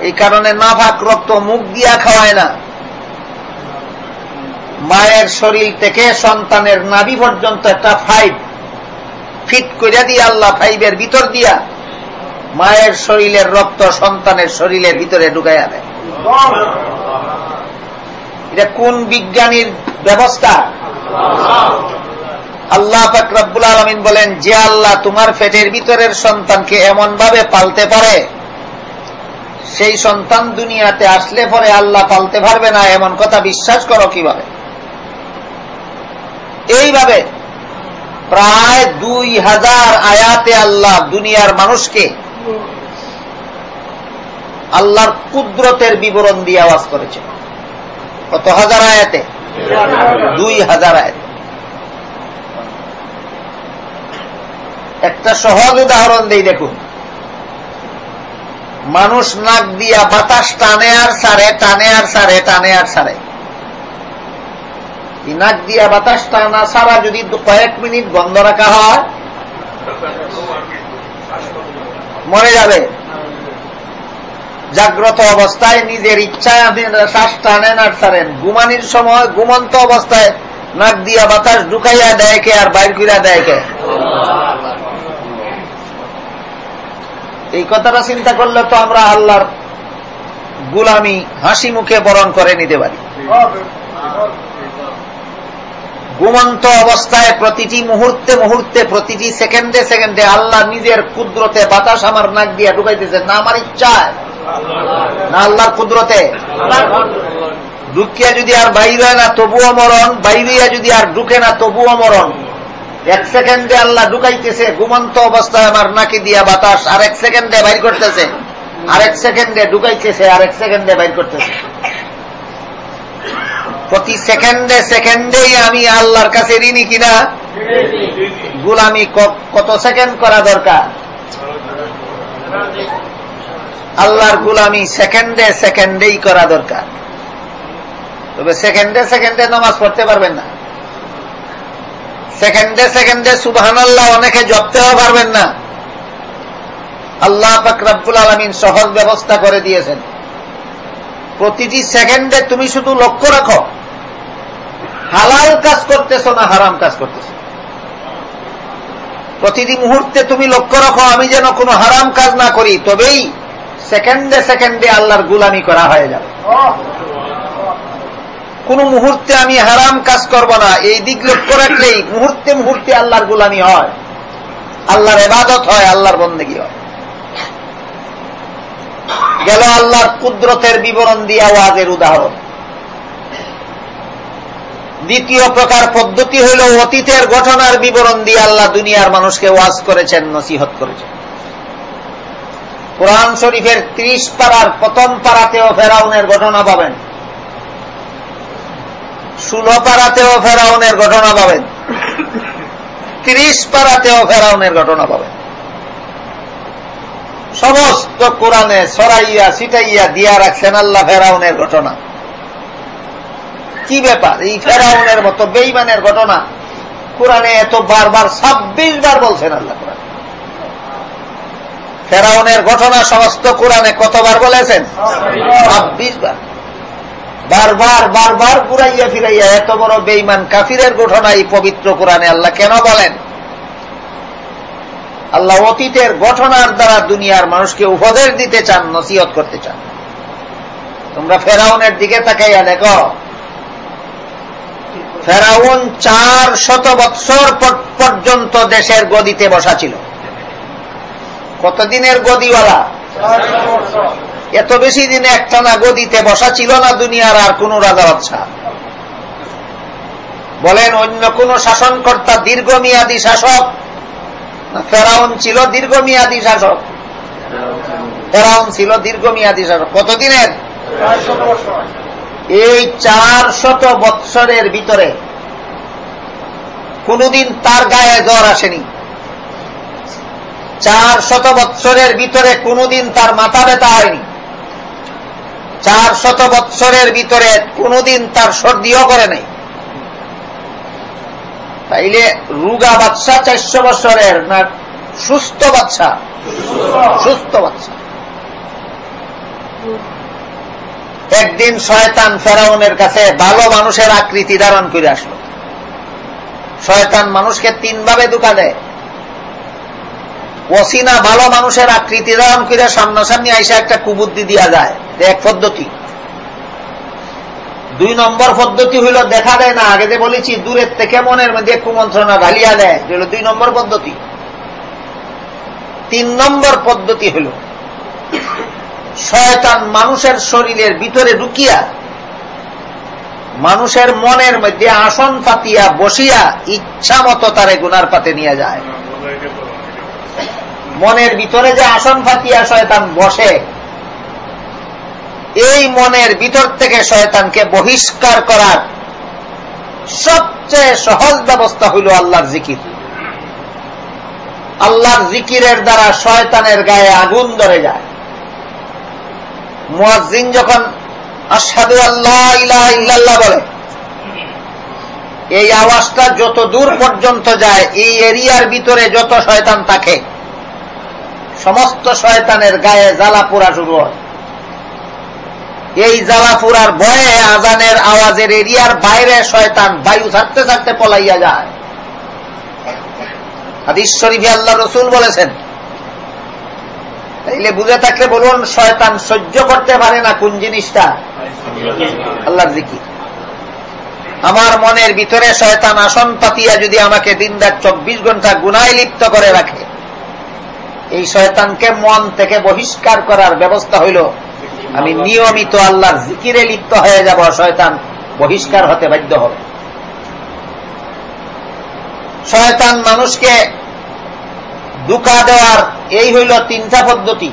A: এই কারণে নাফাক রক্ত মুখ দিয়া খাওয়ায় না। মায়ের শরীর থেকে সন্তানের নাভি পর্যন্ত একটা ফাইভ। ফিট করিয়া দিয়ে আল্লাহ ফাইভের ভিতর দিয়া মায়ের শরীরের রক্ত সন্তানের শরীরের ভিতরে ঢুকাইয়া দেয়। এটা কোন বিজ্ঞানীর ব্যবস্থা? আল্লাহ ফাকরাবুল আলমিন বলেন, যে আল্লাহ তোমার পেটের ভিতরের সন্তানকে এমন ভাবে পালতে পারে, সেই সন্তান দুনিয়াতে আসলে পরে আল্লাহ পালতে পারবে না, এমন কথা বিশ্বাস করো কীভাবে? এইভাবে প্রায় দুই হাজার আয়াতে আল্লাহ দুনিয়ার মানুষকে আল্লাহর কুদরতের বিবরণ দিয়ে আওয়াজ করেছে। কত হাজার আয়াতে? দুই হাজার আয়াতে। একটা সহজ উদাহরণ দেই দেখুন। মানুষ নাক দিয়া বাতাস টানে আর সারে, টানে আর সারে, টানে আর সারে। নাক দিয়া বাতাস টানা সারা যদি কয়েক মিনিট বন্ধ রাখা হয়, মরে যাবে। জাগ্রত অবস্থায় নিজের আপনি শ্বাস টানেন আর ছাড়েন। ঘুমানির সময় ঘুমন্ত অবস্থায় নাক দিয়া বাতাস ঢুকাইয়া দেয় কে আর বাইর করিয়া দেয় কে? এই কথাটা চিন্তা করলে তো আমরা আল্লাহর গুলামি হাসি মুখে বরণ করে নিতে পারি। ঘুমন্ত অবস্থায় প্রতিটি মুহূর্তে মুহূর্তে, প্রতিটি সেকেন্ডে সেকেন্ডে আল্লাহ নিজের কুদরতে বাতাস আমার নাক দিয়া ঢুকাইতেছে। না আমার ইচ্ছায়, না আল্লাহর কুদরতে। ঢুকিয়া যদি আর বাইরে না, তবুও মরণ। বাইরিয়া যদি আর ঢুকে না, তবুও মরণ। এক সেকেন্ডে আল্লাহ ঢুকাইতেছে, ঘুমন্ত অবস্থায় আমার নাকি দিয়া বাতাস আর এক সেকেন্ডে বাইর করতেছে। আরেক সেকেন্ডে ঢুকাইতেছে আর এক সেকেন্ডে বাইর করতেছে। প্রতি সেকেন্ডে সেকেন্ডেই আমি আল্লাহর কাছে ঋণী কিনা? গুলামি কত সেকেন্ড করা দরকার? আল্লাহর গুলামি সেকেন্ডে সেকেন্ডেই করা দরকার। তবে সেকেন্ডে সেকেন্ডে নামাজ পড়তে পারবেন না। সেকেন্ডে সেকেন্ডে সুবাহান আল্লাহ অনেকে জপতেও পারবেন না। আল্লাহ ফাকরাবুল আলমিন সহজ ব্যবস্থা করে দিয়েছেন। প্রতিটি সেকেন্ডে তুমি শুধু লক্ষ্য রাখো। হালাল কাজ করতেছ না হারাম কাজ করতেছ? প্রতিটি মুহূর্তে তুমি লক্ষ্য রাখো, আমি যেন কোনো হারাম কাজ না করি, তবেই সেকেন্ডে সেকেন্ডে আল্লাহর গুলামি করা হয়ে যাবে। কোন মুহূর্তে আমি হারাম কাজ করব না, এই দিক লক্ষ্য রাখলেই মুহূর্তে মুহূর্তে আল্লাহর গুলামি হয়, আল্লাহর এবাদত হয়, আল্লাহর বন্দেগী হয়। গেল আল্লাহর কুদরতের বিবরণ দিয়া ওয়াজের উদাহরণ। দ্বিতীয় প্রকার পদ্ধতি হইল অতীতের ঘটনার বিবরণ দিয়ে আল্লাহ দুনিয়ার মানুষকে ওয়াজ করেছেন, নসিহত করেছেন। কোরআন শরীফের ত্রিশ পাড়ার প্রথম পাড়াতেও ফেরাউনের ঘটনা পাবেন। ষোলো পাড়াতেও ফেরাউনের ঘটনা পাবেন। ত্রিশ পাড়াতেও ফেরাউনের ঘটনা পাবেন। সমস্ত কোরআনে সরাইয়া, ছিটাইয়া দিয়া রাখছেন আল্লাহ ফেরাউনের ঘটনা। কি ব্যাপার? এই ফেরাউনের মতো বেইমানের ঘটনা কোরআনে এত বারবার, ছাব্বিশ বার বলছেন আল্লাহ কোরআন। ফেরাউনের ঘটনা সমস্ত কোরআনে কতবার বলেছেন? ছাব্বিশ বার। বারবার বারবার ঘুরাইয়া ফিরাইয়া এত বড় বেইমান কাফিরের ঘটনা এই পবিত্র কোরআনে আল্লাহ কেন বলেন? আল্লাহ অতীতের ঘটনার দ্বারা দুনিয়ার মানুষকে উপদেশ দিতে চান, নসিহত করতে চান। তোমরা ফেরাউনের দিকে তাকাইয়া দেখো। ফেরাউন চার শত বৎসর পর্যন্ত দেশের গদিতে বসা ছিল। কতদিনের গদিওয়ালা? এত বেশি দিনে একটানা গদিতে বসা ছিল না দুনিয়ার আর কোন রাজা বাচ্চা বলেন, অন্য কোন শাসনকর্তা দীর্ঘমেয়াদী শাসক? ফেরাউন ছিল দীর্ঘমেয়াদী শাসক। ফেরাউন ছিল দীর্ঘমেয়াদী শাসক। কতদিনের? এই চার শত বৎসরের ভিতরে কোনদিন তার গায়ে জ্বর আসেনি। চার শত বৎসরের ভিতরে কোনদিন তার মাথা ব্যথা হয়নি। চার শত বৎসরের ভিতরে কোনদিন তার সর্দিও করে নাই। তাইলে রুগা বাচ্চা চারশো বছরের না সুস্থ বাচ্চা সুস্থ বাচ্চা একদিন শয়তান ফেরাউনের কাছে ভালো মানুষের আকৃতি ধারণ করে আসলো। শয়তান মানুষকে তিনভাবে দুকা দেয়। অসিনা ভালো মানুষের আকৃতি ধারণ করে সামনাসামনি আইসা একটা কুবুদ্ধি দিয়া যায় এক পদ্ধতি। দুই নম্বর পদ্ধতি হইল, দেখা দেয় না, আগে যে বলেছি, দূরের থেকে মনের মধ্যে কুমন্ত্রণা ঢালিয়া দেয় হইল দুই নম্বর পদ্ধতি। তিন নম্বর পদ্ধতি হইল শয়তান মানুষের শরীরের ভিতরে ঢুকিয়া, মানুষের মনের মধ্যে আসন পাতিয়া বসিয়া ইচ্ছা মতো তারে গুনার পাতে নিয়ে যায়। মনের ভিতরে যে আসন ফাতিয়া শয়তান বসে, এই মনের ভিতর থেকে শয়তানকে বহিষ্কার করার সবচেয়ে সহজ ব্যবস্থা হইল আল্লাহর জিকির। আল্লাহর জিকিরের দ্বারা শয়তানের গায়ে আগুন ধরে যায়। মুয়াজ্জিন যখন আসাদু আল্লাহ ইলাহ ইল্লাল্লাহ বলে, এই আওয়াজটা যত দূর পর্যন্ত যায়, এই এরিয়ার ভিতরে যত শয়তান থাকে, সমস্ত শয়তানের গায়ে জ্বালা পোড়া শুরু হয়। এই জ্বালাপুরার ভয়ে আজানের আওয়াজের এরিয়ার বাইরে শয়তান বায়ু ছাড়তে ছাড়তে পলাইয়া যায়। হাদিস শরীফে আল্লাহ রসুল বলেছেন তাইলে বুঝে থাকলে বলুন, শয়তান সহ্য করতে পারে না কোন জিনিসটা? আল্লাহর জিকির। আমার মনের ভিতরে শয়তান আসন পাতিয়া যদি আমাকে দিন রাত চব্বিশ ঘণ্টা গুনায় লিপ্ত করে রাখে, এই শয়তানকে মন থেকে বহিষ্কার করার ব্যবস্থা হইল। আমি নিয়মিত আল্লাহর জিকিরে লিপ্ত হয়ে যাব, শয়তান বহিষ্কার হতে বাধ্য হবে। শয়তান মানুষকে দুকা দেওয়ার এই হইল তিনটা পদ্ধতি।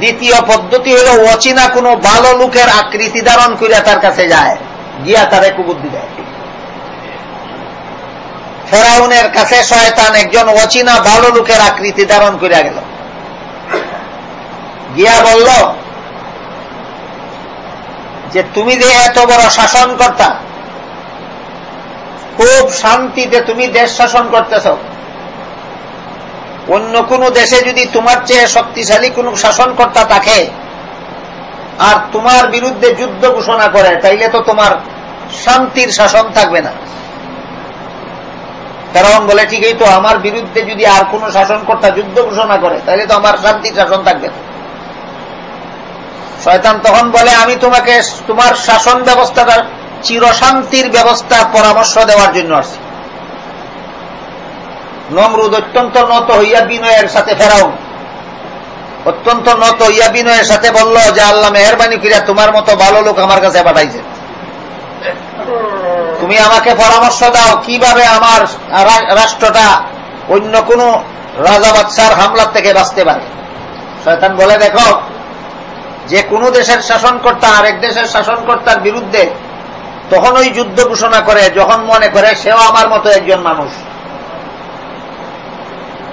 A: দ্বিতীয় পদ্ধতি হইল অচিনা কোনো ভালো লোকের আকৃতি ধারণ করিয়া তার কাছে যায়, গিয়া তারে কুবুদ্ধি দেয়। ফেরাউনের কাছে শয়তান একজন অচিনা ভালো লোকের আকৃতি ধারণ করিয়া গেল। গিয়া বলল, যে তুমি যে এত বড় শাসন কর্তা খুব শান্তিতে তুমি দেশ শাসন করতেছ। অন্য কোন দেশে যদি তোমার চেয়ে শক্তিশালী কোন শাসনকর্তা থাকে, আর তোমার বিরুদ্ধে যুদ্ধ ঘোষণা করে, তাইলে তো তোমার শান্তির শাসন থাকবে না। কারণ বলে ঠিকই তো, আমার বিরুদ্ধে যদি আর কোন শাসনকর্তা যুদ্ধ ঘোষণা করে তাহলে তো আমার শান্তির শাসন থাকবে না। শয়তান তখন বলে, আমি তোমাকে, তোমার শাসন ব্যবস্থাটার চিরশান্তির ব্যবস্থার পরামর্শ দেওয়ার জন্য আসছি। নমরুদ অত্যন্ত নত হইয়া বিনয়ের সাথে ফেরাও। অত্যন্ত নত হইয়া বিনয়ের সাথে বলল, যে আল্লাহ মেহরবানি ফিরা তোমার মতো ভালো লোক আমার কাছে পাঠাইছে। তুমি আমাকে পরামর্শ দাও, কীভাবে আমার রাষ্ট্রটা অন্য কোন রাজা বাচ্চার হামলার থেকে বাঁচতে পারে? শয়তান বলে, দেখো, যে কোনো দেশের শাসনকর্তা আরেক দেশের শাসনকর্তার বিরুদ্ধে তখন ওই যুদ্ধ ঘোষণা করে, যখন মনে করে সেও আমার মতো একজন মানুষ।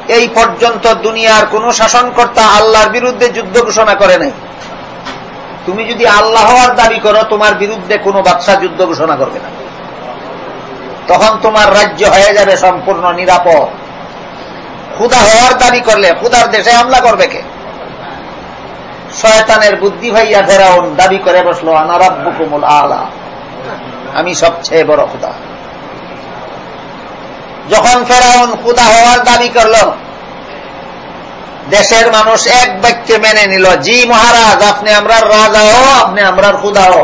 A: এই পর্যন্ত দুনিয়ার কোন শাসনকর্তা আল্লাহর বিরুদ্ধে যুদ্ধ ঘোষণা করে নাই। তুমি যদি আল্লাহ হওয়ার দাবি করো, তোমার বিরুদ্ধে কোনো বাদশাহ যুদ্ধ ঘোষণা করবে না। তখন তোমার রাজ্য হয়ে যাবে সম্পূর্ণ নিরাপদ। ক্ষুদা হওয়ার দাবি করলে ক্ষুদার দেশে হামলা করবে কে? শয়তানের বুদ্ধি ভাইয়া ফেরাউন দাবি করে বসল আনারাব্বুকুমুল আলা। আমি সবচেয়ে বড় খুদা। যখন ফেরাউন খুদা হওয়ার দাবি করল, দেশের মানুষ এক বাক্যে মেনে নিল, জি মহারাজ, আপনি আমরার রাজাও আপনি আমরার খুদাও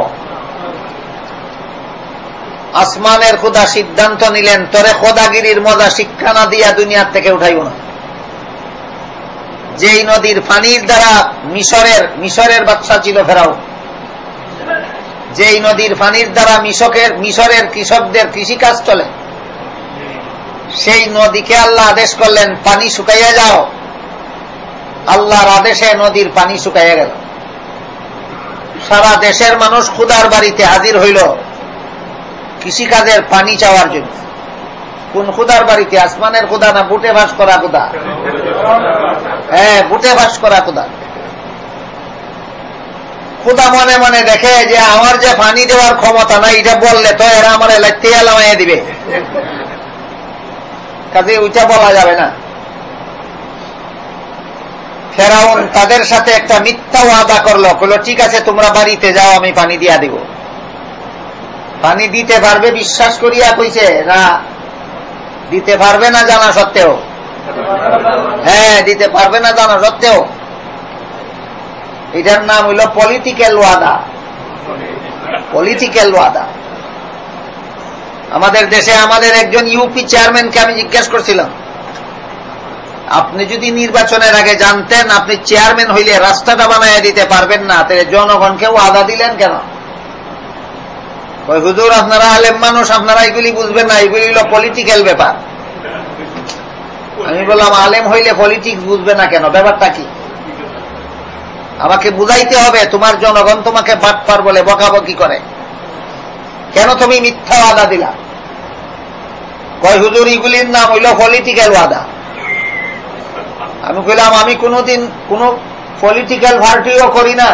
A: আসমানের খুদা সিদ্ধান্ত নিলেন, তোরে খোদাগিরির মজা, শিক্ষা না দিয়া দুনিয়ার থেকে উঠাইব না। যেই নদীর পানির দ্বারা মিশরের মিশরের বাচ্চা ছিল ফেরাও যেই নদীর পানির দ্বারা মিশকের, মিশরের কৃষকদের কৃষিকাজ চলে, সেই নদীকে আল্লাহ আদেশ করলেন, পানি শুকাইয়া যাও। আল্লাহর আদেশে নদীর পানি শুকাইয়া গেল। সারা দেশের মানুষ খুদার বাড়িতে হাজির হইল কৃষিকাজের পানি চাওয়ার জন্য। কোন খুদার বাড়িতে, আসমানের খুদা না বুটে ভাস করা খুদা হ্যাঁ বুটে ভাস করা খুদা খুদা মনে মনে দেখে যে আমার যে পানি দেওয়ার ক্ষমতা নাই, এটা বললে তো এরা আমার এলাইতে লামাইয়া দিবে। কাজে ওইটা বলা যাবে না। ফেরাউন তাদের সাথে একটা মিথ্যা ওয়াদা করল বলল ঠিক আছে, তোমরা বাড়িতে যাও, আমি পানি দিয়া দিব। পানি দিতে পারবে, বিশ্বাস করিয়া কইছে, না, দিতে পারবে না জানা সত্ত্বেও। হ্যাঁ দিতে পারবে না জানা সত্ত্বেও। এটার নাম হইল পলিটিক্যাল ওয়াদা পলিটিক্যাল ওয়াদা আমাদের দেশে আমাদের একজন ইউপি চেয়ারম্যানকে আমি জিজ্ঞেস করছিলাম, আপনি যদি নির্বাচনের আগে জানতেন, আপনি চেয়ারম্যান হইলে রাস্তাটা বানাইয়া দিতে পারবেন না তাহলে জনগণকে ওয়াদা দিলেন কেন? হুজুর, আপনারা আলেম মানুষ, আপনারা এগুলি বুঝবেন না, এগুলি হল পলিটিক্যাল ব্যাপার। আমি বললাম, আলেম হইলে পলিটিক্স বুঝবে না কেন? ব্যাপারটা কি? আমাকে বুঝাইতে হবে, তোমার জনগণ তোমাকে বাটপার বলে বকাবকি করে। কেন তুমি মিথ্যা ওয়াদা দিলা? কয়, হুজুর, এগুলির নাম হইল পলিটিক্যাল ওয়াদা। আমি কইলাম, আমি কোনোদিন কোন পলিটিক্যাল পার্টিও করি না।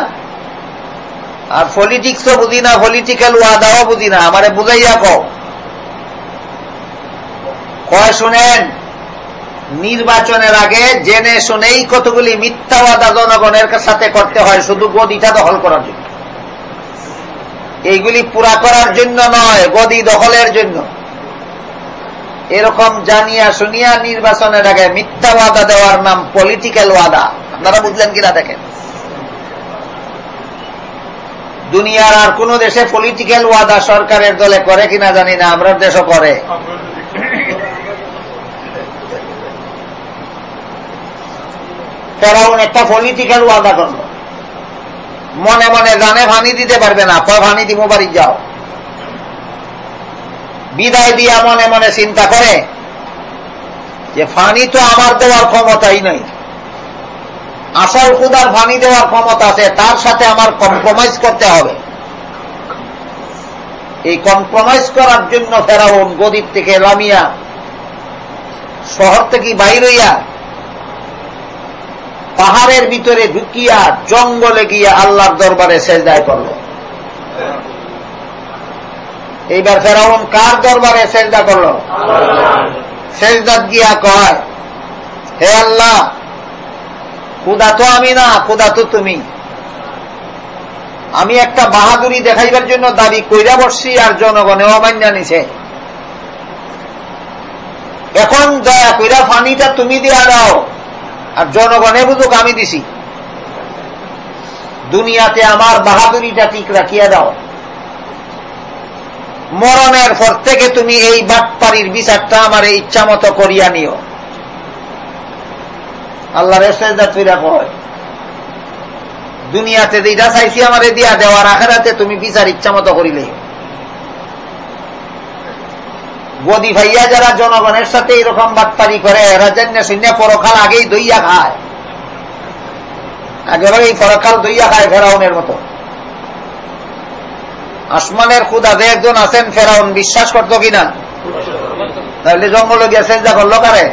A: আর পলিটিক্সও বুঝি না পলিটিক্যাল ওয়াদাও বুঝি না। আমারে বুঝাইয়া কয়, শুনেন নির্বাচনের আগে জেনে শুনেই কতগুলি মিথ্যা ওয়াদা জনগণের সাথে করতে হয়, শুধু গদিটা দখল করার জন্য। এইগুলি পুরা করার জন্য নয়, গদি দখলের জন্য। এরকম জানিয়া শুনিয়া নির্বাচনের আগে মিথ্যা ওয়াদা দেওয়ার নাম পলিটিক্যাল ওয়াদা। আপনারা বুঝলেন কিনা দেখেন? দুনিয়ার আর কোন দেশে পলিটিক্যাল ওয়াদা সরকারের দলে করে কিনা জানি না আমরা দেশও করে। ফেরাউন একটা পলিটিক্যাল ওয়াদা করল। মনে মনে জানে, ভানি দিতে পারবে না, কয়, ভানি দিব বাড়ি যাও। বিদায় দিয়া মনে মনে চিন্তা করে যে ফানি তো আমার দেওয়ার ক্ষমতাই নাই। আসল খুদার ফানি দেওয়ার ক্ষমতা আছে, তার সাথে আমার কম্প্রোমাইজ করতে হবে। এই কম্প্রোমাইজ করার জন্য ফেরাউন গদির থেকে লামিয়া শহর থেকে বাইর পাহাড়ের ভিতরে ঢুকিয়া জঙ্গলে গিয়া আল্লাহর দরবারে সেজদায় করল। এইবার ফেরাউন কার দরবারে সেজদা করল? সেজদাত গিয়া কয়, হে আল্লাহ খুদা তো আমি না খুদা তো তুমি। আমি একটা বাহাদুরি দেখাইবার জন্য দাবি কইরা বসছি আর জনগণে অমান্য নিছে। এখন দয়া কইরা ফানিটা তুমি দিয়া দাও। আর জনগণে বুঝুক আমি দিছি। দুনিয়াতে আমার বাহাদুরিটা ঠিক রাখিয়া দাও। মরণের পর থেকে তুমি এই বাটপাড়ির বিচারটা আমার ইচ্ছা মতো করিয়া নিও। আল্লাহ রেসা তুইরা কয়, দুনিয়াতে যেটা চাইছি আমার দিয়া দেওয়ার আখেরাতে তুমি বিচার ইচ্ছা মতো করিলে। গদি ভাইয়া যারা জনগণের সাথে এরকম বাটপারি করে, এরা জন্য শূন্য পরকাল আগেই দইয়া খায়। একেবারে এই পরকাল দইয়া খায় ফেরাউনের মতো। আসমানের খুদা যে একজন আছেন ফেরাউন, বিশ্বাস করতো কিনা? তাহলে জঙ্গলে গিয়া চেষ্টা করল কারে?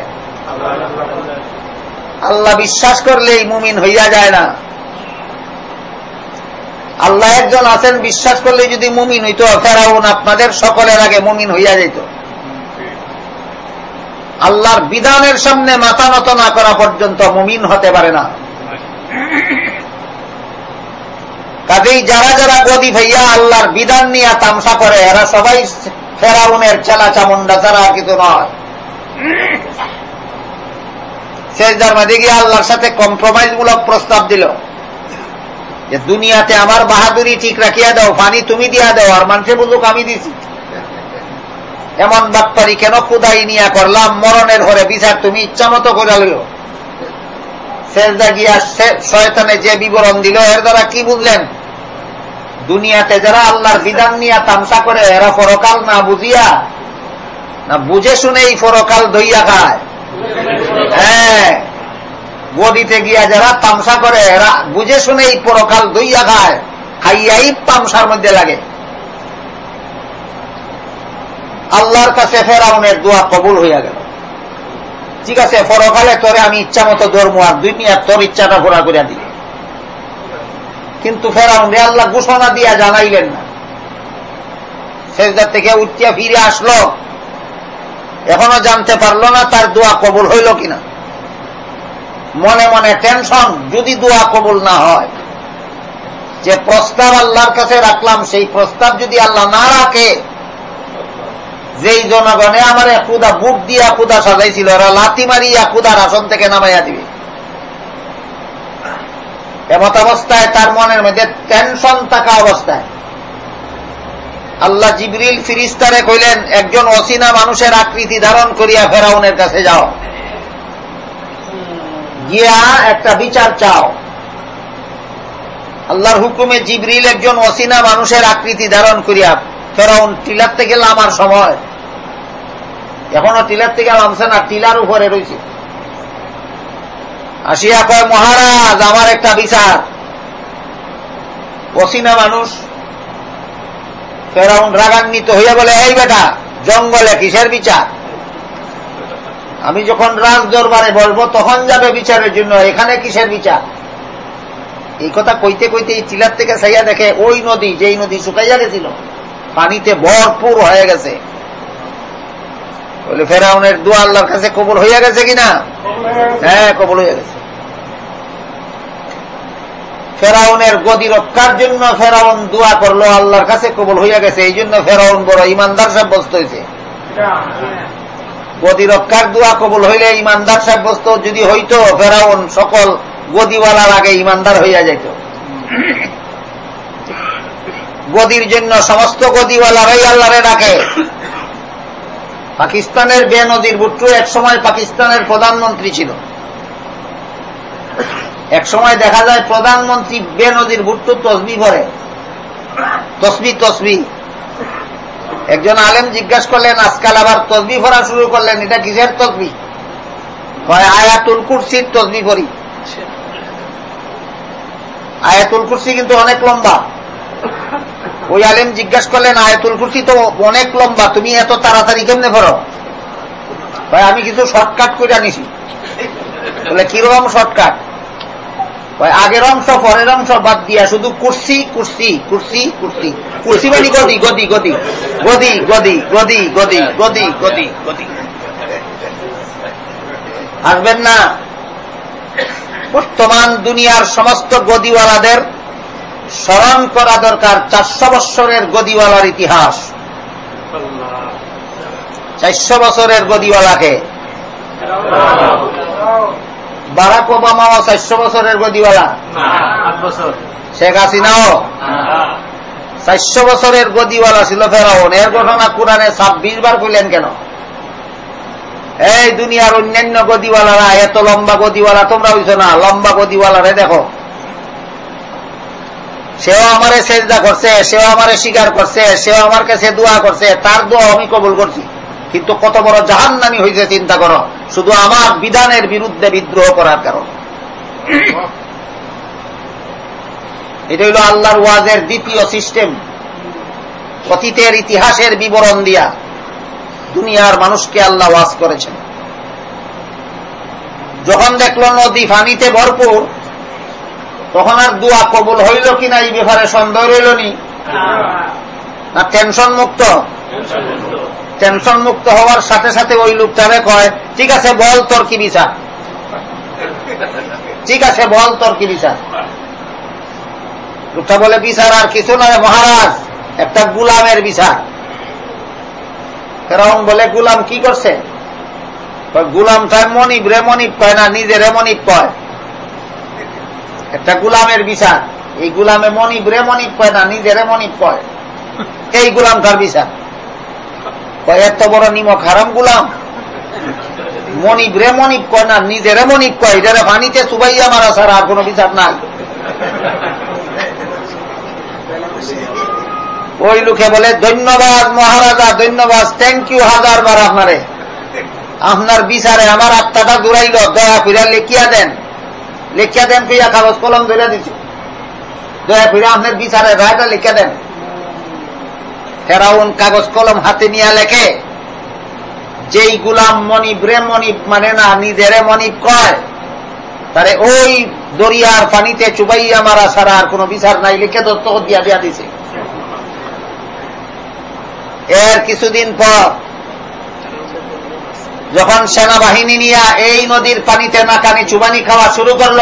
A: আল্লাহ বিশ্বাস করলেই মুমিন হইয়া যায় না। আল্লাহ একজন আছেন, বিশ্বাস করলে যদি মুমিন হইত, ফেরাউন আপনাদের সকলের আগে মুমিন হইয়া যেত আল্লাহর বিধানের সামনে মাথা নত না করা পর্যন্ত মুমিন হতে পারে না। কাজেই যারা যারা গদি ভাইয়া আল্লাহর বিধান নিয়ে তামসা করে, এরা সবাই ফেরাউনের চেলা চামুন্ডা ছাড়া কিছু নয়। শেষদার মাঝে গিয়ে আল্লাহর সাথে কম্প্রোমাইজ মূলক প্রস্তাব দিল যে, দুনিয়াতে আমার বাহাদুরি ঠিক রাখিয়া দাও, পানি তুমি দিয়া দাও, আর মানুষে বুঝুক আমি দিছি। এমন বাটপারি কেন খুদাই নিয়া করলাম? মরণের ঘরে বিচার তুমি ইচ্ছা মতো করে গিয়া শয়তানে যে বিবরণ দিল, এর দ্বারা কি বুঝলেন? দুনিয়াতে যারা আল্লাহর বিধান নিয়ে তামসা করে, এরা পরকাল না বুঝিয়া? না বুঝে শুনে এই পরকাল দইয়া খায়? হ্যাঁ। বডিতে গিয়া যারা তামসা করে, এরা বুঝে শুনে এই পরকাল দইয়া খায়। খাইয়াই তামসার মধ্যে লাগে। আল্লাহর কাছে ফেরাউনের দোয়া কবুল হইয়া গেল। ঠিক আছে, পরকালে তোরে আমি ইচ্ছা মতো ধর্ম আর দুনিয়া তোর ইচ্ছাটা ঘোরা করে দিই। কিন্তু ফেরাউন রে আল্লাহ ঘোষণা দিয়া জানাইলেন না। শেষদার থেকে উঠিয়া ফিরে আসলো। এখনও জানতে পারল না তার দোয়া কবুল হইল কিনা। মনে মনে টেনশন, যদি দোয়া কবুল না হয়, যে প্রস্তাব আল্লাহর কাছে রাখলাম, সেই প্রস্তাব যদি আল্লাহ না রাখে যেই জনগণে আমার কুদা বুট দিয়া কুদা সাজাইছিল, ওরা লাতি মারিয়া কুদার আসন থেকে নামাইয়া দিবে। এমত অবস্থায় তার মনের মধ্যে টেনশন থাকা অবস্থায়। আল্লাহ জিবরিল ফিরিস্তারে কইলেন, একজন অসিনা মানুষের আকৃতি ধারণ করিয়া ফেরাউনের কাছে যাও। গিয়া একটা বিচার চাও। আল্লাহর হুকুমে জিবরিল একজন অসিনা মানুষের আকৃতি ধারণ করিয়া ফেরাউন টিলার থেকে নামার সময়। এখনও টিলার থেকে নামছে না, টিলার উপরে রয়েছে। আসিয়া কয়, মহারাজ, আমার একটা বিচার। অসিনা মানুষ ফেরাউন রাগান্বিত হইয়া বলে, এই বেটা, জঙ্গলে কিসের বিচার? আমি যখন রাজ দরবারে বলব, তখন যাবে বিচারের জন্য। এখানে কিসের বিচার? এই কথা কইতে কইতে এই চিলার থেকে সাইয়া দেখে, ওই নদী, যেই নদী শুকাইয়া গেছিল পানিতে ভরপুর হয়ে গেছে। বলে, ফেরাউনের দোয়া আল্লাহর কাছে কবুল হইয়া গেছে কিনা? হ্যাঁ কবুল হইয়া গেছে। ফেরাউনের গদি রক্ষার জন্য ফেরাউন দোয়া করল, আল্লাহর কাছে কবুল হইয়া গেছে। এই জন্য ফেরাউন বড় ইমানদার সাব্যস্ত হয়েছে গদি রক্ষার দোয়া কবুল হইলে ইমানদার সাব্যস্ত যদি হইতো, ফেরাউন সকল গদিওয়ালার আগে ইমানদার হইয়া যাইত। গদির জন্য সমস্ত গদিওয়ালারাই আল্লাহরে ডাকে। পাকিস্তানের বে নদীর বুট্টু এক সময় পাকিস্তানের প্রধানমন্ত্রী ছিল। এক সময় দেখা যায় প্রধানমন্ত্রী বে নদীর ভুট্টু তসবি ভরে। তসবি তসবি। একজন আলেম জিজ্ঞাসা করলেন, আজকাল আবার তসবি ভরা শুরু করলেন, এটা কিসের তসবি? হয় আয়াতুল কুরসির তসবি ভরি। আয়াতুল কুরসি কিন্তু অনেক লম্বা। ওই আলেম জিজ্ঞাসা করলেন, আয়াতুল কুরসি তো অনেক লম্বা, তুমি এত তাড়াতাড়ি কেমনে ভরো ভাই, আমি কিছু শর্টকাট করে আনিছি। বলে, কীরকম শর্টকাট ভাই, আগের অংশ, পরের অংশ বাদ দিয়া শুধু কুর্সি কুর্সি কুর্সি কুর্সি। কুর্সি মানে গদি গদি গদি। গদি গদি গদি গদি গদি গদি গদি। আসবেন না? বর্তমান দুনিয়ার সমস্ত গদিওয়ালাদের স্মরণ করা দরকার চারশো বৎসরের গদিওয়ালার ইতিহাস। চারশো বছরের গদিওয়ালাকে। বারাক ওবামাও চারশো বছরের গদিওয়ালা। শেখ হাসিনাও। চারশো বছরের গদিওয়ালা ছিল ফেরাউন। এর ঘটনা কোরআনে ছাব্বিশ বার কইলেন কেন? এই দুনিয়ার অন্যান্য গদিওয়ালারা, এত লম্বা গদিওয়ালা তোমরা হইছ না। লম্বা গদিওয়ালারে দেখো। সেও আমারে চেষ্টা করছে, সেও আমারে স্বীকার করছে, সেও আমার কাছে দোয়া করছে, তার দোয়া আমি কবুল করছি। কিন্তু কত বড় জাহান্নামি হয়েছে চিন্তা করো। শুধু আমার বিধানের বিরুদ্ধে বিদ্রোহ করার কারণ। এটা হইল আল্লাহর ওয়াজের দ্বিতীয় সিস্টেম। অতীতের ইতিহাসের বিবরণ দিয়া দুনিয়ার মানুষকে আল্লাহ ওয়াজ করেছেন। যখন দেখল নদী ফানিতে ভরপুর তখন আর দোয়া কবুল হইল কিনা এই ব্যাপারে সন্দেহ রইল নি? না টেনশন মুক্ত? টেনশন মুক্ত হওয়ার সাথে সাথে ওই লোকটারে কয়, ঠিক আছে, বল তোর কি বিচার? ঠিক আছে, বল তোর কি বিচার? লোকটা বলে, বিচার আর কিছু নয় মহারাজ, একটা গুলামের বিচার। ফেরাউন বলে, গুলাম কি করছে? গুলাম গুলামটা মনিব রে মনিব কয় না, নিজের মনিব কয়। একটা গুলামের বিচার। এই গুলামে মনিব রে মনিব কয় না নিজের মনিব কয়। এই গুলামটার বিচার? এত বড় নিমক হারাম গুলাম। মনিব রে মনিব কয় না নিজেরে মনিব কয়। এটারে পানিতে চুবাইয়া মারা ছাড়া আর কোন বিচার নাই। ওই লোকে বলে, ধন্যবাদ মহারাজা, ধন্যবাদ। থ্যাংক ইউ হাজার বার আপনারে। আপনার বিচারে আমার আত্মাটা দূরাইল দয়া ফিরা লেখিয়া দেন। লেখিয়া দেন কইয়া কাগজ কলম ধরে দিছে। দয়া ফিরা আপনার বিচারে রায়টা লিখে দেন। ফেরাউন কাগজ কলম হাতে নিয়ে লেখে, যেই গুলাম মনিব রে মনিব মানে না, নিজেরে মনিব কয়। তারে ওই দরিয়ার পানিতে চুবাইয়া মারা ছাড়া আর কোন বিচার নাই, লিখে দত্ত দিয়া দিয়া দিছে। এর কিছুদিন পর যখন সেনাবাহিনী নিয়ে এই নদীর পানিতে নাকানি চুবানি খাওয়া শুরু করল,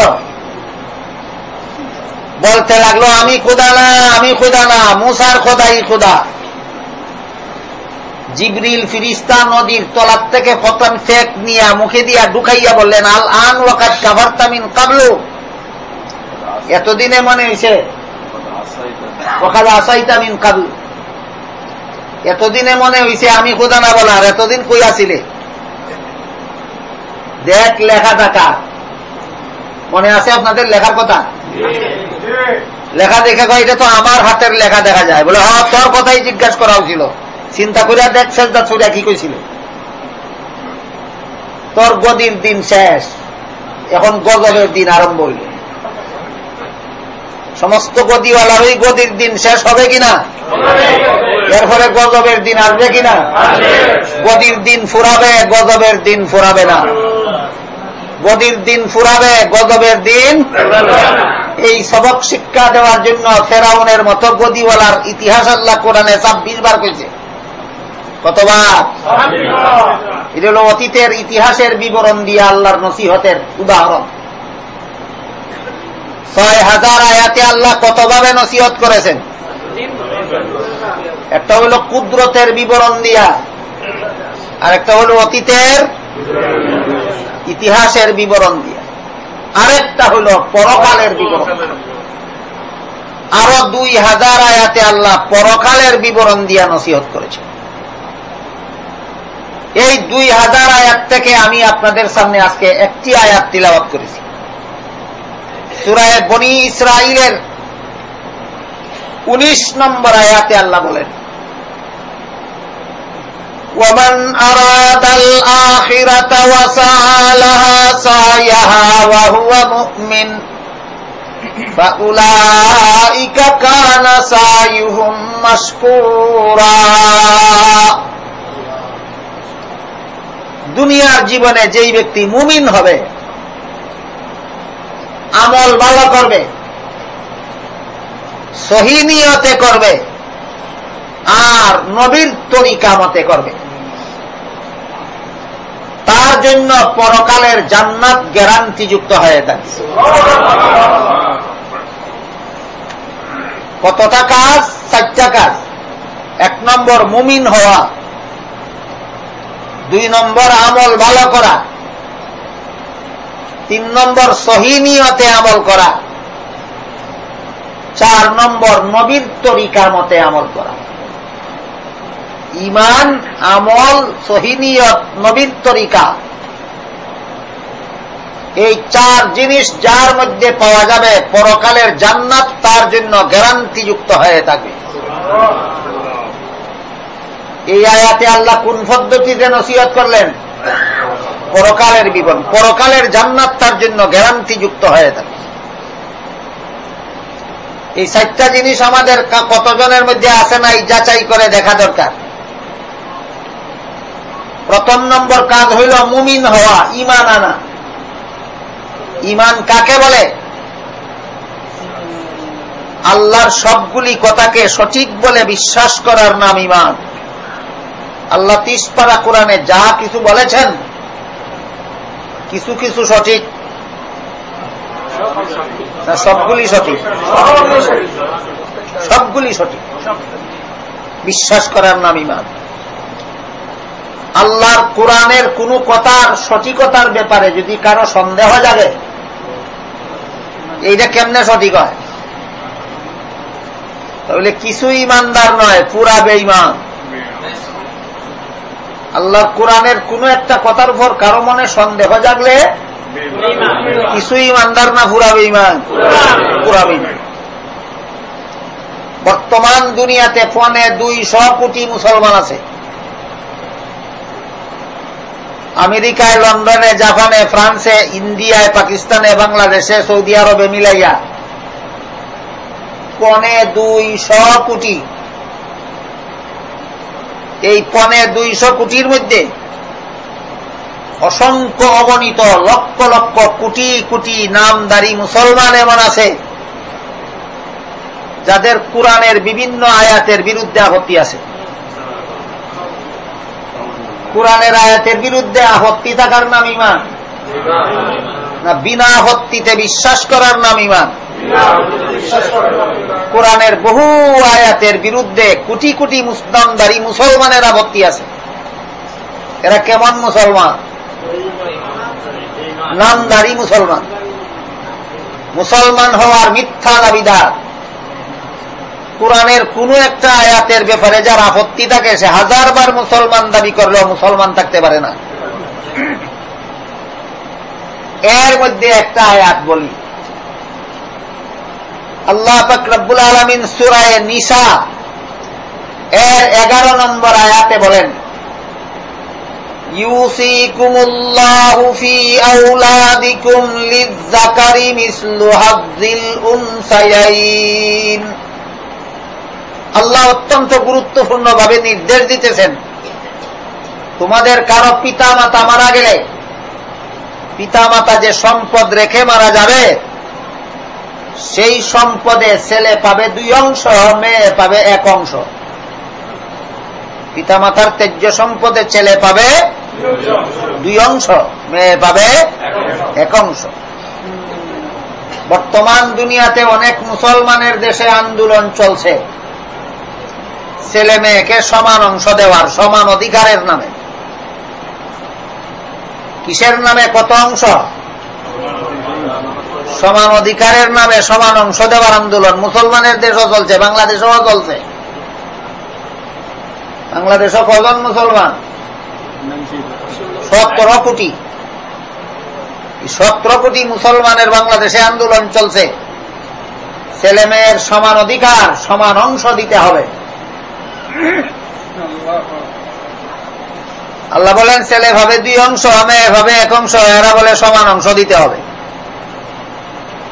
A: বলতে লাগল, আমি খুদা না, আমি খুদা না, মুসার খোদাই খুদা। জিবরিল ফিরিস্তা নদীর তলার থেকে প্রথম ফেক নিয়ে মুখে দিয়া ঢুকাইয়া বললেন, আল আন ওয়াকাত কাভারতামিন কাবলু। এতদিনে মনে হয়েছে ওখানে আসাইতামিন কাবলু। এতদিনে মনে হয়েছে আমি খুদা না বলার, এতদিন কই আসিলে? দেখ লেখা থাকা মনে আছে আপনাদের লেখার কথা? লেখা দেখে কয় এটা তো আমার হাতের লেখা দেখা যায়। বলে হ্যাঁ তোর কথাই জিজ্ঞাসা করা হয়েছিল চিন্তা করিয়া দেখ সেজদা ছুড়িয়া কি কইছিল? তোর গদির দিন শেষ। এখন গজবের দিন আরম্ভ হইল। সমস্ত গদিওয়ালারই গদির দিন শেষ হবে কিনা? এরপরে গজবের দিন আসবে কিনা? গদির দিন ফুরাবে গজবের দিন ফুরাবে না। গদির দিন ফুরাবে, গজবের দিন। এই সবক শিক্ষা দেওয়ার জন্য ফেরাউনের মতো গদিওয়ালার ইতিহাস আল্লাহ কোরআনে ছাব্বিশ বার কইছে। কতবার? এটা হল অতীতের ইতিহাসের বিবরণ দিয়ে আল্লাহর নসিহতের উদাহরণ। ছয় হাজার আয়াতে আল্লাহ কতভাবে নসিহত করেছেন? একটা হলো কুদরতের বিবরণ দিয়া আর একটা হলো অতীতের ইতিহাসের বিবরণ দিয়া। আরেকটা হলো পরকালের বিবরণ। আরও দুই হাজার আয়াতে আল্লাহ পরকালের বিবরণ দিয়া নসিহত করেছেন। এই দুই হাজার আয়াত থেকে আমি আপনাদের সামনে আজকে একটি আয়াত তিলাবাত করেছি। সুরায় বনি ইসরায়েলের উনিশ নম্বর আয়াতে আল্লাহ বলেন ومن أراد الآخرة وسعى لها سعيها وهو مؤمن فأولئك كان سعيهم مشكورا দুনিয়ার জীবনে যেই ব্যক্তি মুমিন হবে আমল ভালো করবে সহিনিয়তে করবে আর নবীর তরিকা মতে করবে তার জন্য পরকালের জান্নাত গ্যারান্টি যুক্ত হয়ে থাকে কতটা কাজ চারটা কাজ। এক নম্বর মুমিন হওয়া। দুই নম্বর আমল ভালো করা। তিন নম্বর সহিনিয়তে আমল করা। চার নম্বর নবীর তরিকা মতে আমল করা। ইমান, আমল সহিনিয়ত নবীর তরিকা। এই চার জিনিস যার মধ্যে পাওয়া যাবে, পরকালের জান্নাত, তার জন্য গ্যারান্টি যুক্ত হয়ে থাকবে। এই আয়াতে আল্লাহ কোন পদ্ধতিতে নসিহত করলেন? পরকালের বিবরণ। পরকালের জান্নাত, তার জন্য গ্যারান্টি যুক্ত হয়ে থাকে এই চারটা জিনিস আমাদের কতজনের মধ্যে আছে এই যাচাই করে দেখা দরকার। প্রথম নম্বর কাজ হইল মুমিন হওয়া ইমান আনা। ইমান কাকে বলে? আল্লাহর সবগুলি কথাকে সঠিক বলে বিশ্বাস করার নাম ইমান আল্লাহ তিসপাড়া কোরআনে যা কিছু বলেছেন, কিছু কিছু সঠিক? না, সবগুলি সঠিক। সবগুলি সঠিক। বিশ্বাস করার নাম ইমান আল্লাহর কোরআনের কোন কথার সঠিকতার ব্যাপারে যদি কারও সন্দেহ জাগে, এইটা কেমনে সঠিক হয়? তাহলে কিছু ইমানদার নয়, পুরা বেঈমান। আল্লাহর কোরআনের কোন একটা কথার উপর কারও মনে সন্দেহ জাগলে, কিছু ইমানদার না পুরা বেঈমান? পুরা বেঈমান। বর্তমান দুনিয়াতে ফোনে দুইশ কোটি মুসলমান আছে। আমেরিকায়, লন্ডনে, জাপানে, ফ্রান্সে, ইন্ডিয়ায়, পাকিস্তানে, বাংলাদেশে, সৌদি আরবে মিলাইয়া পনে দুইশ কোটি। এই পনে দুইশ কোটির মধ্যে অসংখ্য অগণিত লক্ষ লক্ষ কোটি কোটি নামদারি মুসলমান এমন আছে, যাদের কোরআনের বিভিন্ন আয়াতের বিরুদ্ধে আপত্তি আছে। কোরআনের আয়াতের বিরুদ্ধে আপত্তি থাকার নাম ইমান না, বিনা আপত্তিতে বিশ্বাস করার নাম ইমান কোরআনের বহু আয়াতের বিরুদ্ধে কোটি কোটি মুসলামদারি মুসলমানের আপত্তি আছে। এরা কেমন মুসলমান? নামদারি মুসলমান। মুসলমান হওয়ার মিথ্যা দাবিদার। কোরআনের কোন একটা আয়াতের ব্যাপারে যার আপত্তি থাকে, সে হাজারবার মুসলমান দাবি করলেও মুসলমান থাকতে পারে না। এর মধ্যে একটা আয়াত বলি। আল্লাহ ফকরবুল আলমিন সুরায় নিসা এর এগারো নম্বর আয়াতে বলেন উনসায়াইন। আল্লাহ অত্যন্ত গুরুত্বপূর্ণ ভাবে নির্দেশ দিতেছেন। তোমাদের কারও পিতা মাতা মারা গেলে পিতা মাতা যে সম্পদ রেখে মারা যাবে, সেই সম্পদে ছেলে পাবে দুই অংশ, মেয়ে পাবে এক অংশ। পিতা মাতার তেজ্য সম্পদে ছেলে পাবে দুই অংশ, মেয়ে পাবে এক অংশ। বর্তমান দুনিয়াতে অনেক মুসলমানের দেশে আন্দোলন চলছে। ছেলে মেয়েকে সমান অংশ দেওয়ার, সমান অধিকারের নামে। কিসের নামে কত অংশ? সমান অধিকারের নামে সমান অংশ দেওয়ার আন্দোলন। মুসলমানের দেশও চলছে, বাংলাদেশেও চলছে। বাংলাদেশও কজন মুসলমান? সতেরো কোটি। সতেরো কোটি মুসলমানের বাংলাদেশে আন্দোলন চলছে। ছেলে মেয়ের সমান অধিকার, সমান অংশ দিতে হবে। আল্লাহ বলেন, ছেলে ভাবে দুই অংশ মেয়ে ভাবে এক অংশ, এরা বলে সমান অংশ দিতে হবে।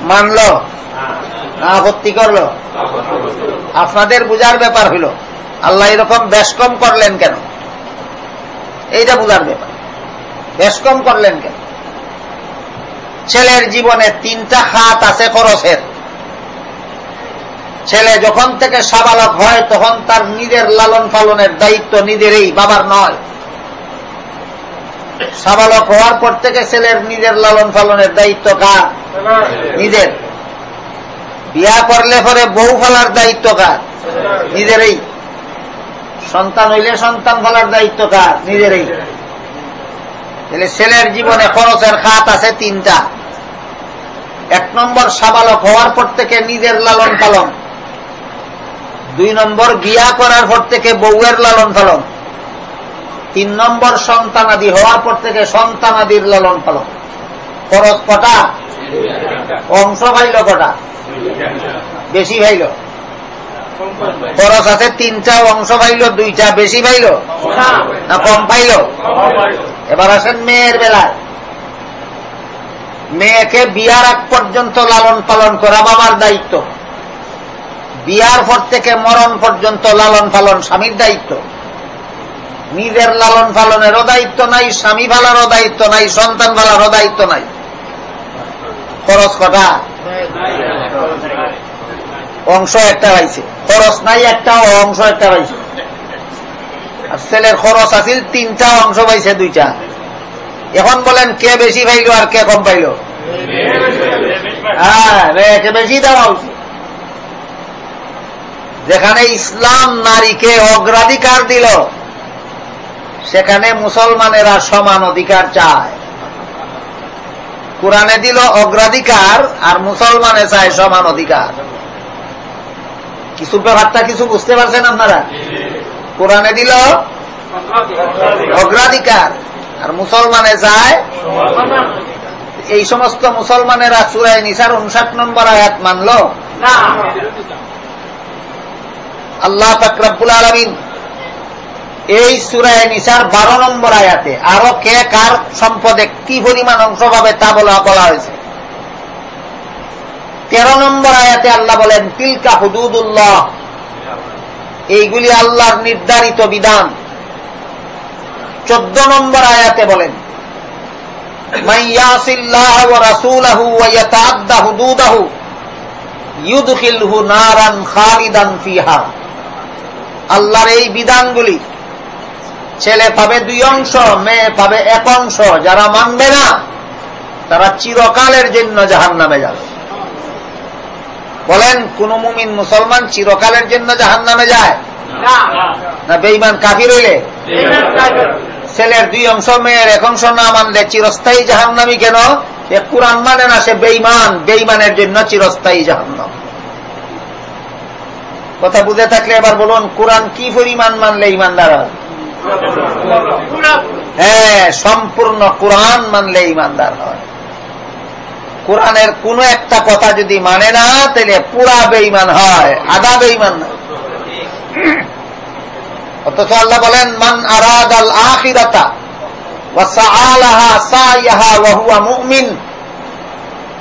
A: মানল? না, আপত্তি করল? আপনাদের বুঝার ব্যাপার হইল, আল্লাহ এরকম বেশ কম করলেন কেন? এইটা বুঝার ব্যাপার। বেশ কম করলেন কেন? ছেলের জীবনে তিনটা হাত আছে খরচের। ছেলে যখন থেকে সাবালক হয়, তখন তার নিজের লালন পালনের দায়িত্ব নিজেরই, বাবার নয়। সাবালক হওয়ার পর থেকে ছেলের নিজের লালন পালনের দায়িত্ব কার? নিজের। বিয়া করলে পরে বউ ফেলার দায়িত্ব কার? নিজেরই। সন্তান হইলে সন্তান ফেলার দায়িত্ব কার? নিজেরই। তাহলে ছেলের জীবনে খরচের খাত আছে তিনটা। এক নম্বর, সাবালক হওয়ার পর থেকে নিজের লালন পালন। দুই নম্বর বিয়া করার পর থেকে বউয়ের লালন পালন। তিন নম্বর সন্তানাদি হওয়ার পর থেকে সন্তানাদির লালন পালন। খরচ কটা? অংশ ভাইল কটা? বেশি ভাইল। খরচ আছে তিনটা অংশ ভাইল, দুইটা বেশি ভাইল? না, কম পাইল? এবার আসেন মেয়ের বেলায়। মেয়েকে বিয়ার আগ পর্যন্ত লালন পালন করা বাবার দায়িত্ব। বিয়ার পর থেকে মরণ পর্যন্ত লালন পালন স্বামীর দায়িত্ব। নিজের লালন পালনেরও দায়িত্ব নাই, স্বামী ভালারও দায়িত্ব নাই, সন্তান ভালারও দায়িত্ব নাই। খরচ কটা? অংশ একটা পাইছে। খরচ নাই, একটা অংশ একটা পাইছে। আর ছেলের খরচ আছিল তিনটা, অংশ পাইছে দুইটা। এখন বলেন, কে বেশি পাইল আর কে কম পাইল? হ্যাঁ কে বেশি দেওয়া উচিত যেখানে ইসলাম নারীকে অগ্রাধিকার দিল, সেখানে মুসলমানেরা সমান অধিকার চায়। কোরআনে দিল অগ্রাধিকার আর মুসলমানে চায় সমান অধিকার। কিছু ব্যাপারটা কিছু বুঝতে পারছেন আপনারা? কোরআনে দিল অগ্রাধিকার আর মুসলমানে চায় এই সমস্ত মুসলমানেরা চুরাই নিসার উনষাট নম্বর আয়াত মানল? আল্লাহ ফাকরাবুল আলমিন এই সুরায় নিসার বারো নম্বর আয়াতে আরও কে কার সম্পদে কি পরিমাণ অংশ পাবে তা বলা বলা হয়েছে। তেরো নম্বর আয়াতে আল্লাহ বলেন, তিলকা হুদুদুল্লাহ। এইগুলি আল্লাহর নির্ধারিত বিধান। চোদ্দ নম্বর আয়াতে বলেন আল্লাহর এই বিধানগুলি। ছেলে পাবে দুই অংশ মেয়ে পাবে এক অংশ। যারা মানবে না তারা চিরকালের জন্য জাহান নামে যাবে। বলেন কোন মুমিন মুসলমান চিরকালের জন্য জাহান নামে যায়? না। বেইমান কাফি রইলে ছেলের দুই অংশ মেয়ের এক অংশ না মানলে চিরস্থায়ী জাহান্নামি কেন? এ কোরআন মানে না সে বেইমান বেইমানের জন্য চিরস্থায়ী জাহান্নাম। কথা বুঝে থাকলে এবার বলুন, কোরআন কি পরিমাণ মানলে ইমানদার হয়? হ্যাঁ সম্পূর্ণ কোরআন মানলে ইমানদার হয়। কোরআনের কোন একটা কথা যদি মানে না, তাহলে পুরা বেইমান হয়, আদা বেইমান অথচ আল্লাহ বলেন, মান আরাদ আল আখিরাতা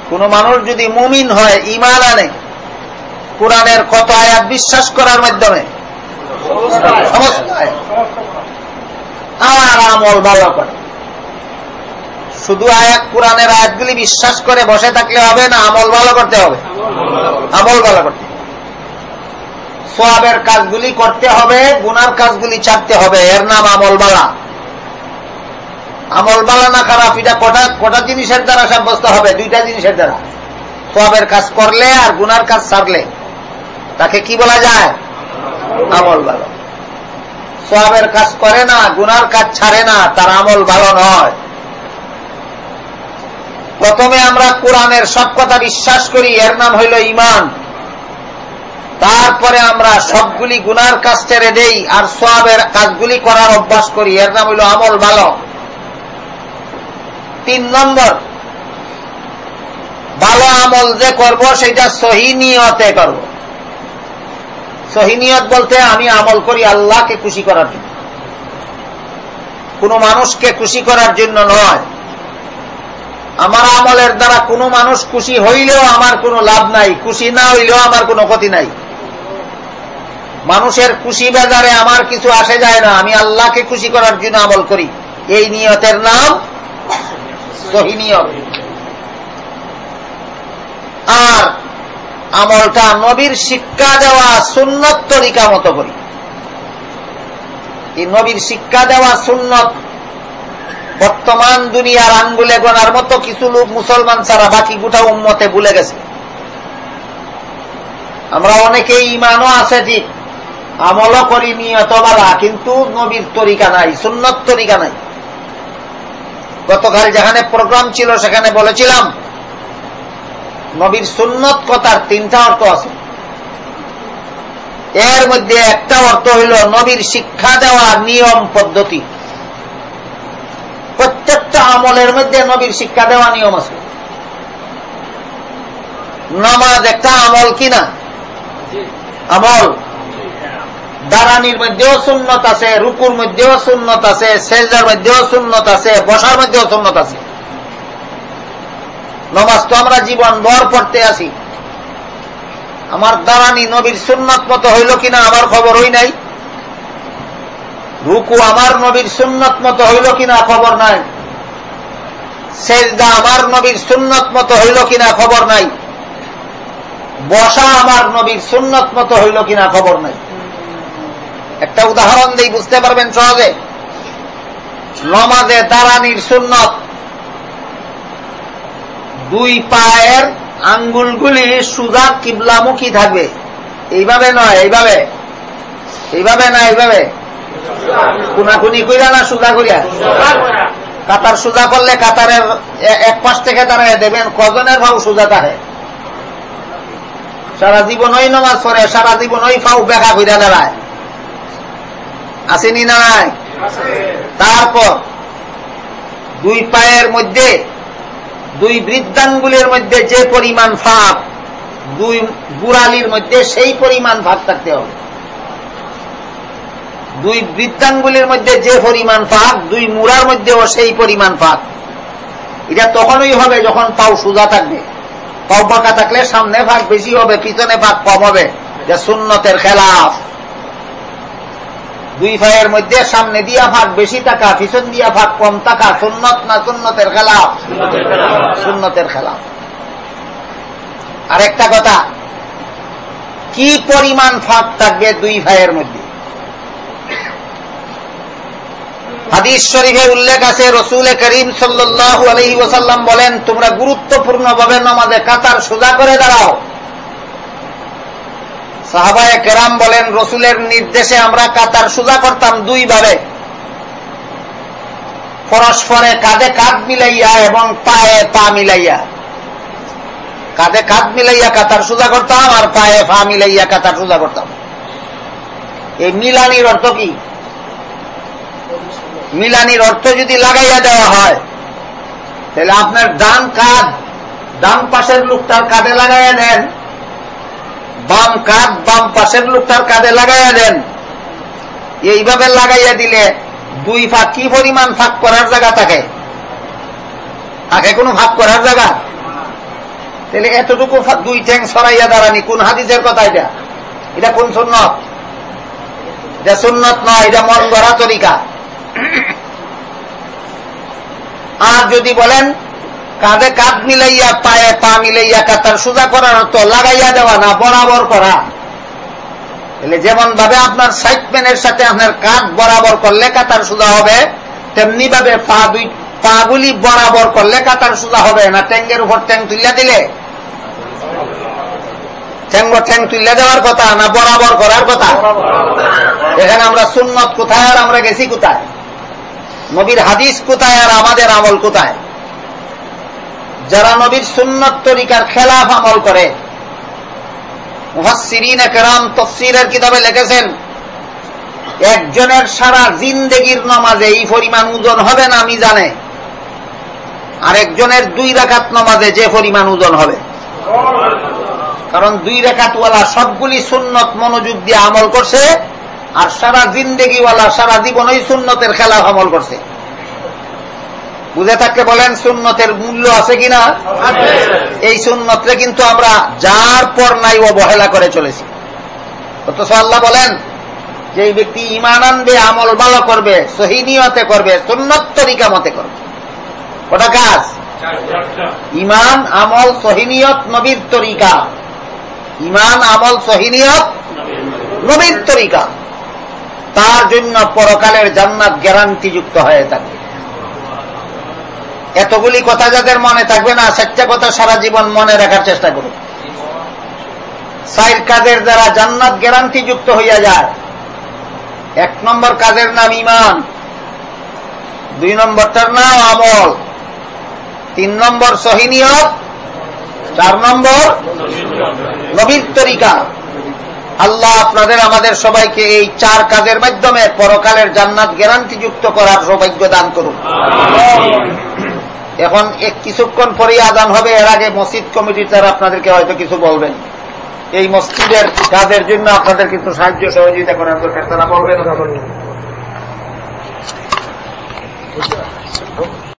A: কোন মানুষ যদি মুমিন হয় ইমান আনে। কোরআনের কত আয়াত বিশ্বাস করার মাধ্যমে? আর আমল ভালো করে। শুধু আয়াত, কোরআনের আয়াতগুলি বিশ্বাস করে বসে থাকলে হবে না আমল ভালো করতে হবে? আমল ভালো করতে সোয়াবের কাজগুলি করতে হবে, গুনার কাজগুলি ছাড়তে হবে। এর নাম আমল বালা। আমল বালা না খারাপ, এটা কটা কটা জিনিসের দ্বারা সাব্যস্ত হবে? দুইটা জিনিসের দ্বারা। সোয়াবের কাজ করলে আর গুনার কাজ ছাড়লে। তাকে কি বলা যায়? আমল ভালো সোয়াবের কাজ করে না, গুনার কাজ ছাড়ে না, তার আমল ভালো নয়। প্রথমে আমরা কোরআনের সব কথা বিশ্বাস করি, এর নাম হইল ইমান তারপরে আমরা সবগুলি গুনার কাজ ছেড়ে দেই, আর সোয়াবের কাজগুলি করার অভ্যাস করি, এর নাম হইল আমল ভালো তিন নম্বর, ভালো আমল যে করব, সেটা সহিনিয়তে করব। সহিনিয়ত বলতে আমি আমল করি আল্লাহকে খুশি করার জন্য। কোন মানুষকে খুশি করার জন্য নয়। আমার আমলের দ্বারা কোনো মানুষ খুশি হইলেও আমার কোনো লাভ নাই, খুশি না হইলেও আমার কোনো ক্ষতি নাই। মানুষের খুশি বাজারে আমার কিছু আসে যায় না, আমি আল্লাহকে খুশি করার জন্য আমল করি। এই নিয়তের নাম সহিনিয়ত আর আমলটা নবীর শিক্ষা দেওয়া সুন্নত তরিকা মতো করি। এই নবীর শিক্ষা দেওয়া সুন্নত বর্তমান দুনিয়ার আঙ্গুলে গোনার মতো কিছু লোক মুসলমান ছাড়া বাকি গোটা উন্মতে ভুলে গেছে। আমরা অনেকেই ইমানও আছে ঠিক, আমলও করি নিয়তবালা কিন্তু নবীর তরিকা নাই, সুন্নত তরিকা নাই। গতকাল যেখানে প্রোগ্রাম ছিল, সেখানে বলেছিলাম নবীর সুন্নত কথার তিনটা অর্থ আছে। এর মধ্যে একটা অর্থ হইল নবীর শিক্ষা দেওয়া নিয়ম পদ্ধতি। প্রত্যেকটা আমলের মধ্যে নবীর শিক্ষা দেওয়া নিয়ম আছে। নামাজ একটা আমল কিনা? আমল। দাঁড়ানির মধ্যেও সুন্নত আছে, রুকুর মধ্যেও সুন্নত আছে সেজার মধ্যেও সুন্নত আছে, বসার মধ্যেও সুন্নত আছে। নমাজ তো আমরা জীবন ভর পড়তে আসি। আমার দাঁড়ানি নবীর সুন্নত মতো হইল কিনা আমার খবর হই নাই। রুকু আমার নবীর সুন্নত মতো হইল কিনা খবর নাই। সেজদা আমার নবীর সুন্নত মতো হইল কিনা খবর নাই। বসা আমার নবীর সুন্নত মতো হইল কিনা খবর নাই। একটা উদাহরণ দিই, বুঝতে পারবেন সহজে? নমাজে দাঁড়ানির সুন্নত দুই পায়ের আঙ্গুলগুলি সুজা কিবলামুখী থাকবে। এইভাবে নয়, এইভাবে। এইভাবে না, এইভাবে। কুনাকুনি কইরা না সুজা করিয়া কাতার সুজা করলে কাতারের এক পাশ থেকে দাঁড়ায় দেবেন, কজনের ভাও সুজা থাকে সারা জীবন ওই নমাজ পড়ে, সারা জীবন ওই ফাউ বেকা কইরা দাঁড়ায় আসেনি না নাই? তারপর দুই পায়ের মধ্যে দুই বৃদ্ধাঙ্গুলের মধ্যে যে পরিমাণ ফাঁক দুই গুড়ালির মধ্যে সেই পরিমাণ ভাগ থাকতে হবে। দুই বৃদ্ধাঙ্গুলির মধ্যে যে পরিমাণ ফাঁক দুই মুড়ার মধ্যেও সেই পরিমাণ ফাঁক এটা তখনই হবে যখন পাও সোজা থাকবে। পাও বাঁকা থাকলে সামনে ফাঁক বেশি হবে, পিছনে ফাঁক কম হবে। যে সুন্নতের খেলাফ। দুই ভাইয়ের মধ্যে সামনে দিয়া ফাঁক বেশি টাকা পিছন দিয়া ফাঁক কম টাকা সুন্নত না সুন্নতের খেলাফ? সুন্নতের খেলাফ। আরেকটা কথা কি পরিমাণ ফাঁক থাকবে দুই ভাইয়ের মধ্যে? হাদিস শরীফে উল্লেখ আছে রসুল করিম সাল্লু আলহি ওসাল্লাম বলেন তোমরা গুরুত্বপূর্ণ ভাবে নমাজে কাতার সোজা করে দাঁড়াও। সাহাবায় কেরাম বলেন, রসুলের নির্দেশে আমরা কাতার সোজা করতাম দুই ভাবে পরস্পরে কাঁধে কাঁধ মিলাইয়া এবং পায়ে পা মিলাইয়া। কাঁধে কাঁধ মিলাইয়া কাতার সোজা করতাম আর পায়ে পা মিলাইয়া কাতার সোজা করতাম। এই মিলানির অর্থ কি? মিলানির অর্থ যদি লাগাইয়া দেওয়া হয়, তাহলে আপনার ডান কাঁধ, ডান পাশের লোকটার কাঁধে লাগাইয়া দেন। বাম কাঁধ, বাম পাশের লোকটার কাঁধে লাগাইয়া দেন। এইভাবে লাগাইয়া দিলে দুই ফাঁক কি পরিমাণ ফাঁক করার জায়গা থাকে? থাকে কোনো ভাগ করার জায়গা? তাহলে এতটুকু দুই ঠ্যাং সরাইয়া দাঁড়ানি, কোন হাদিসের কথা এটা? এটা কোন সুন্নত? এটা সুন্নত নয় এটা মন গড়া তরিকা। আর যদি বলেন কাঁধে কাঁধ মিলাইয়া, পায়ে পা মিলাইয়া কাতার সোজা করার অর্থ লাগাইয়া দেওয়া না, বরাবর করা। তাহলে যেমন ভাবে আপনার সাইটম্যানের সাথে আপনার কাঁধ বরাবর করলে কাতার সোজা হবে তেমনি ভাবে পা দুই, পাগুলি বরাবর করলে কাতার সোজা হবে না। ট্যাঙ্গের উপর ট্যাং তুলিয়া দিলে? ঠ্যাং ঠ্যাং তুলিয়া দেওয়ার কথা না বরাবর করার কথা? এখানে আমরা সুন্নত কোথায় আর আমরা গেছি কোথায়? নবীর হাদিস কোথায় আর আমাদের আমল কোথায়? যারা নবীর সুন্নত তরিকার খেলাফ আমল করে। মুহাসিরিন তফসিরের কিতাবে লিখেছেন, একজনের সারা জিন্দেগির নমাজে এই পরিমাণ ওজন হবে না আমি জানে আর একজনের দুই রেখাত নমাজে যে পরিমাণ ওজন হবে? কারণ দুই রেখাতওয়ালা সবগুলি সুন্নত মনোযোগ দিয়ে আমল করছে, আর সারা জিন্দেগিওয়ালা সারা জীবনই সুন্নতের খেলাফ আমল করছে। বুঝে থাকতে বলেন, সুন্নতের মূল্য আছে কিনা? এই সুন্নতরে কিন্তু আমরা যার পর নাই অবহেলা করে চলেছি। অথচ আল্লাহ বলেন যে ব্যক্তি ইমান আনবে, আমল ভালো করবে সহিনিয়তে করবে, সুন্নত তরিকা মতে করবে। ওটা কাজ? ইমান আমল সহিনিয়ত নবীর তরিকা। ইমান আমল সহিনিয়ত নবীর তরিকা। তার জন্য পরকালের জান্নাত গ্যারান্টি যুক্ত হয়ে থাকবে এতগুলি কথা যাদের মনে থাকবে না সেটা কথা সারা জীবন মনে রাখার চেষ্টা করুন। সাইড কাজের দ্বারা জান্নাত গ্যারান্টি যুক্ত হইয়া যায়। এক নম্বর কাজের নাম ইমান দুই নম্বরটার নাম আমল, তিন নম্বর সহিনিয়ত চার নম্বর নবীর তরিকা। আল্লাহ আপনাদের, আমাদের সবাইকে এই চার কাজের মাধ্যমে পরকালের জান্নাত গ্যারান্টি যুক্ত করার সৌভাগ্য দান করুন। এখন এক কিছুক্ষণ পরেই আদান হবে, এর আগে মসজিদ কমিটির তারা আপনাদেরকে হয়তো কিছু বলবেন। এই মসজিদের কাজের জন্য আপনাদের কিন্তু সাহায্য সহযোগিতা করার দরকার, তারা বলবেন।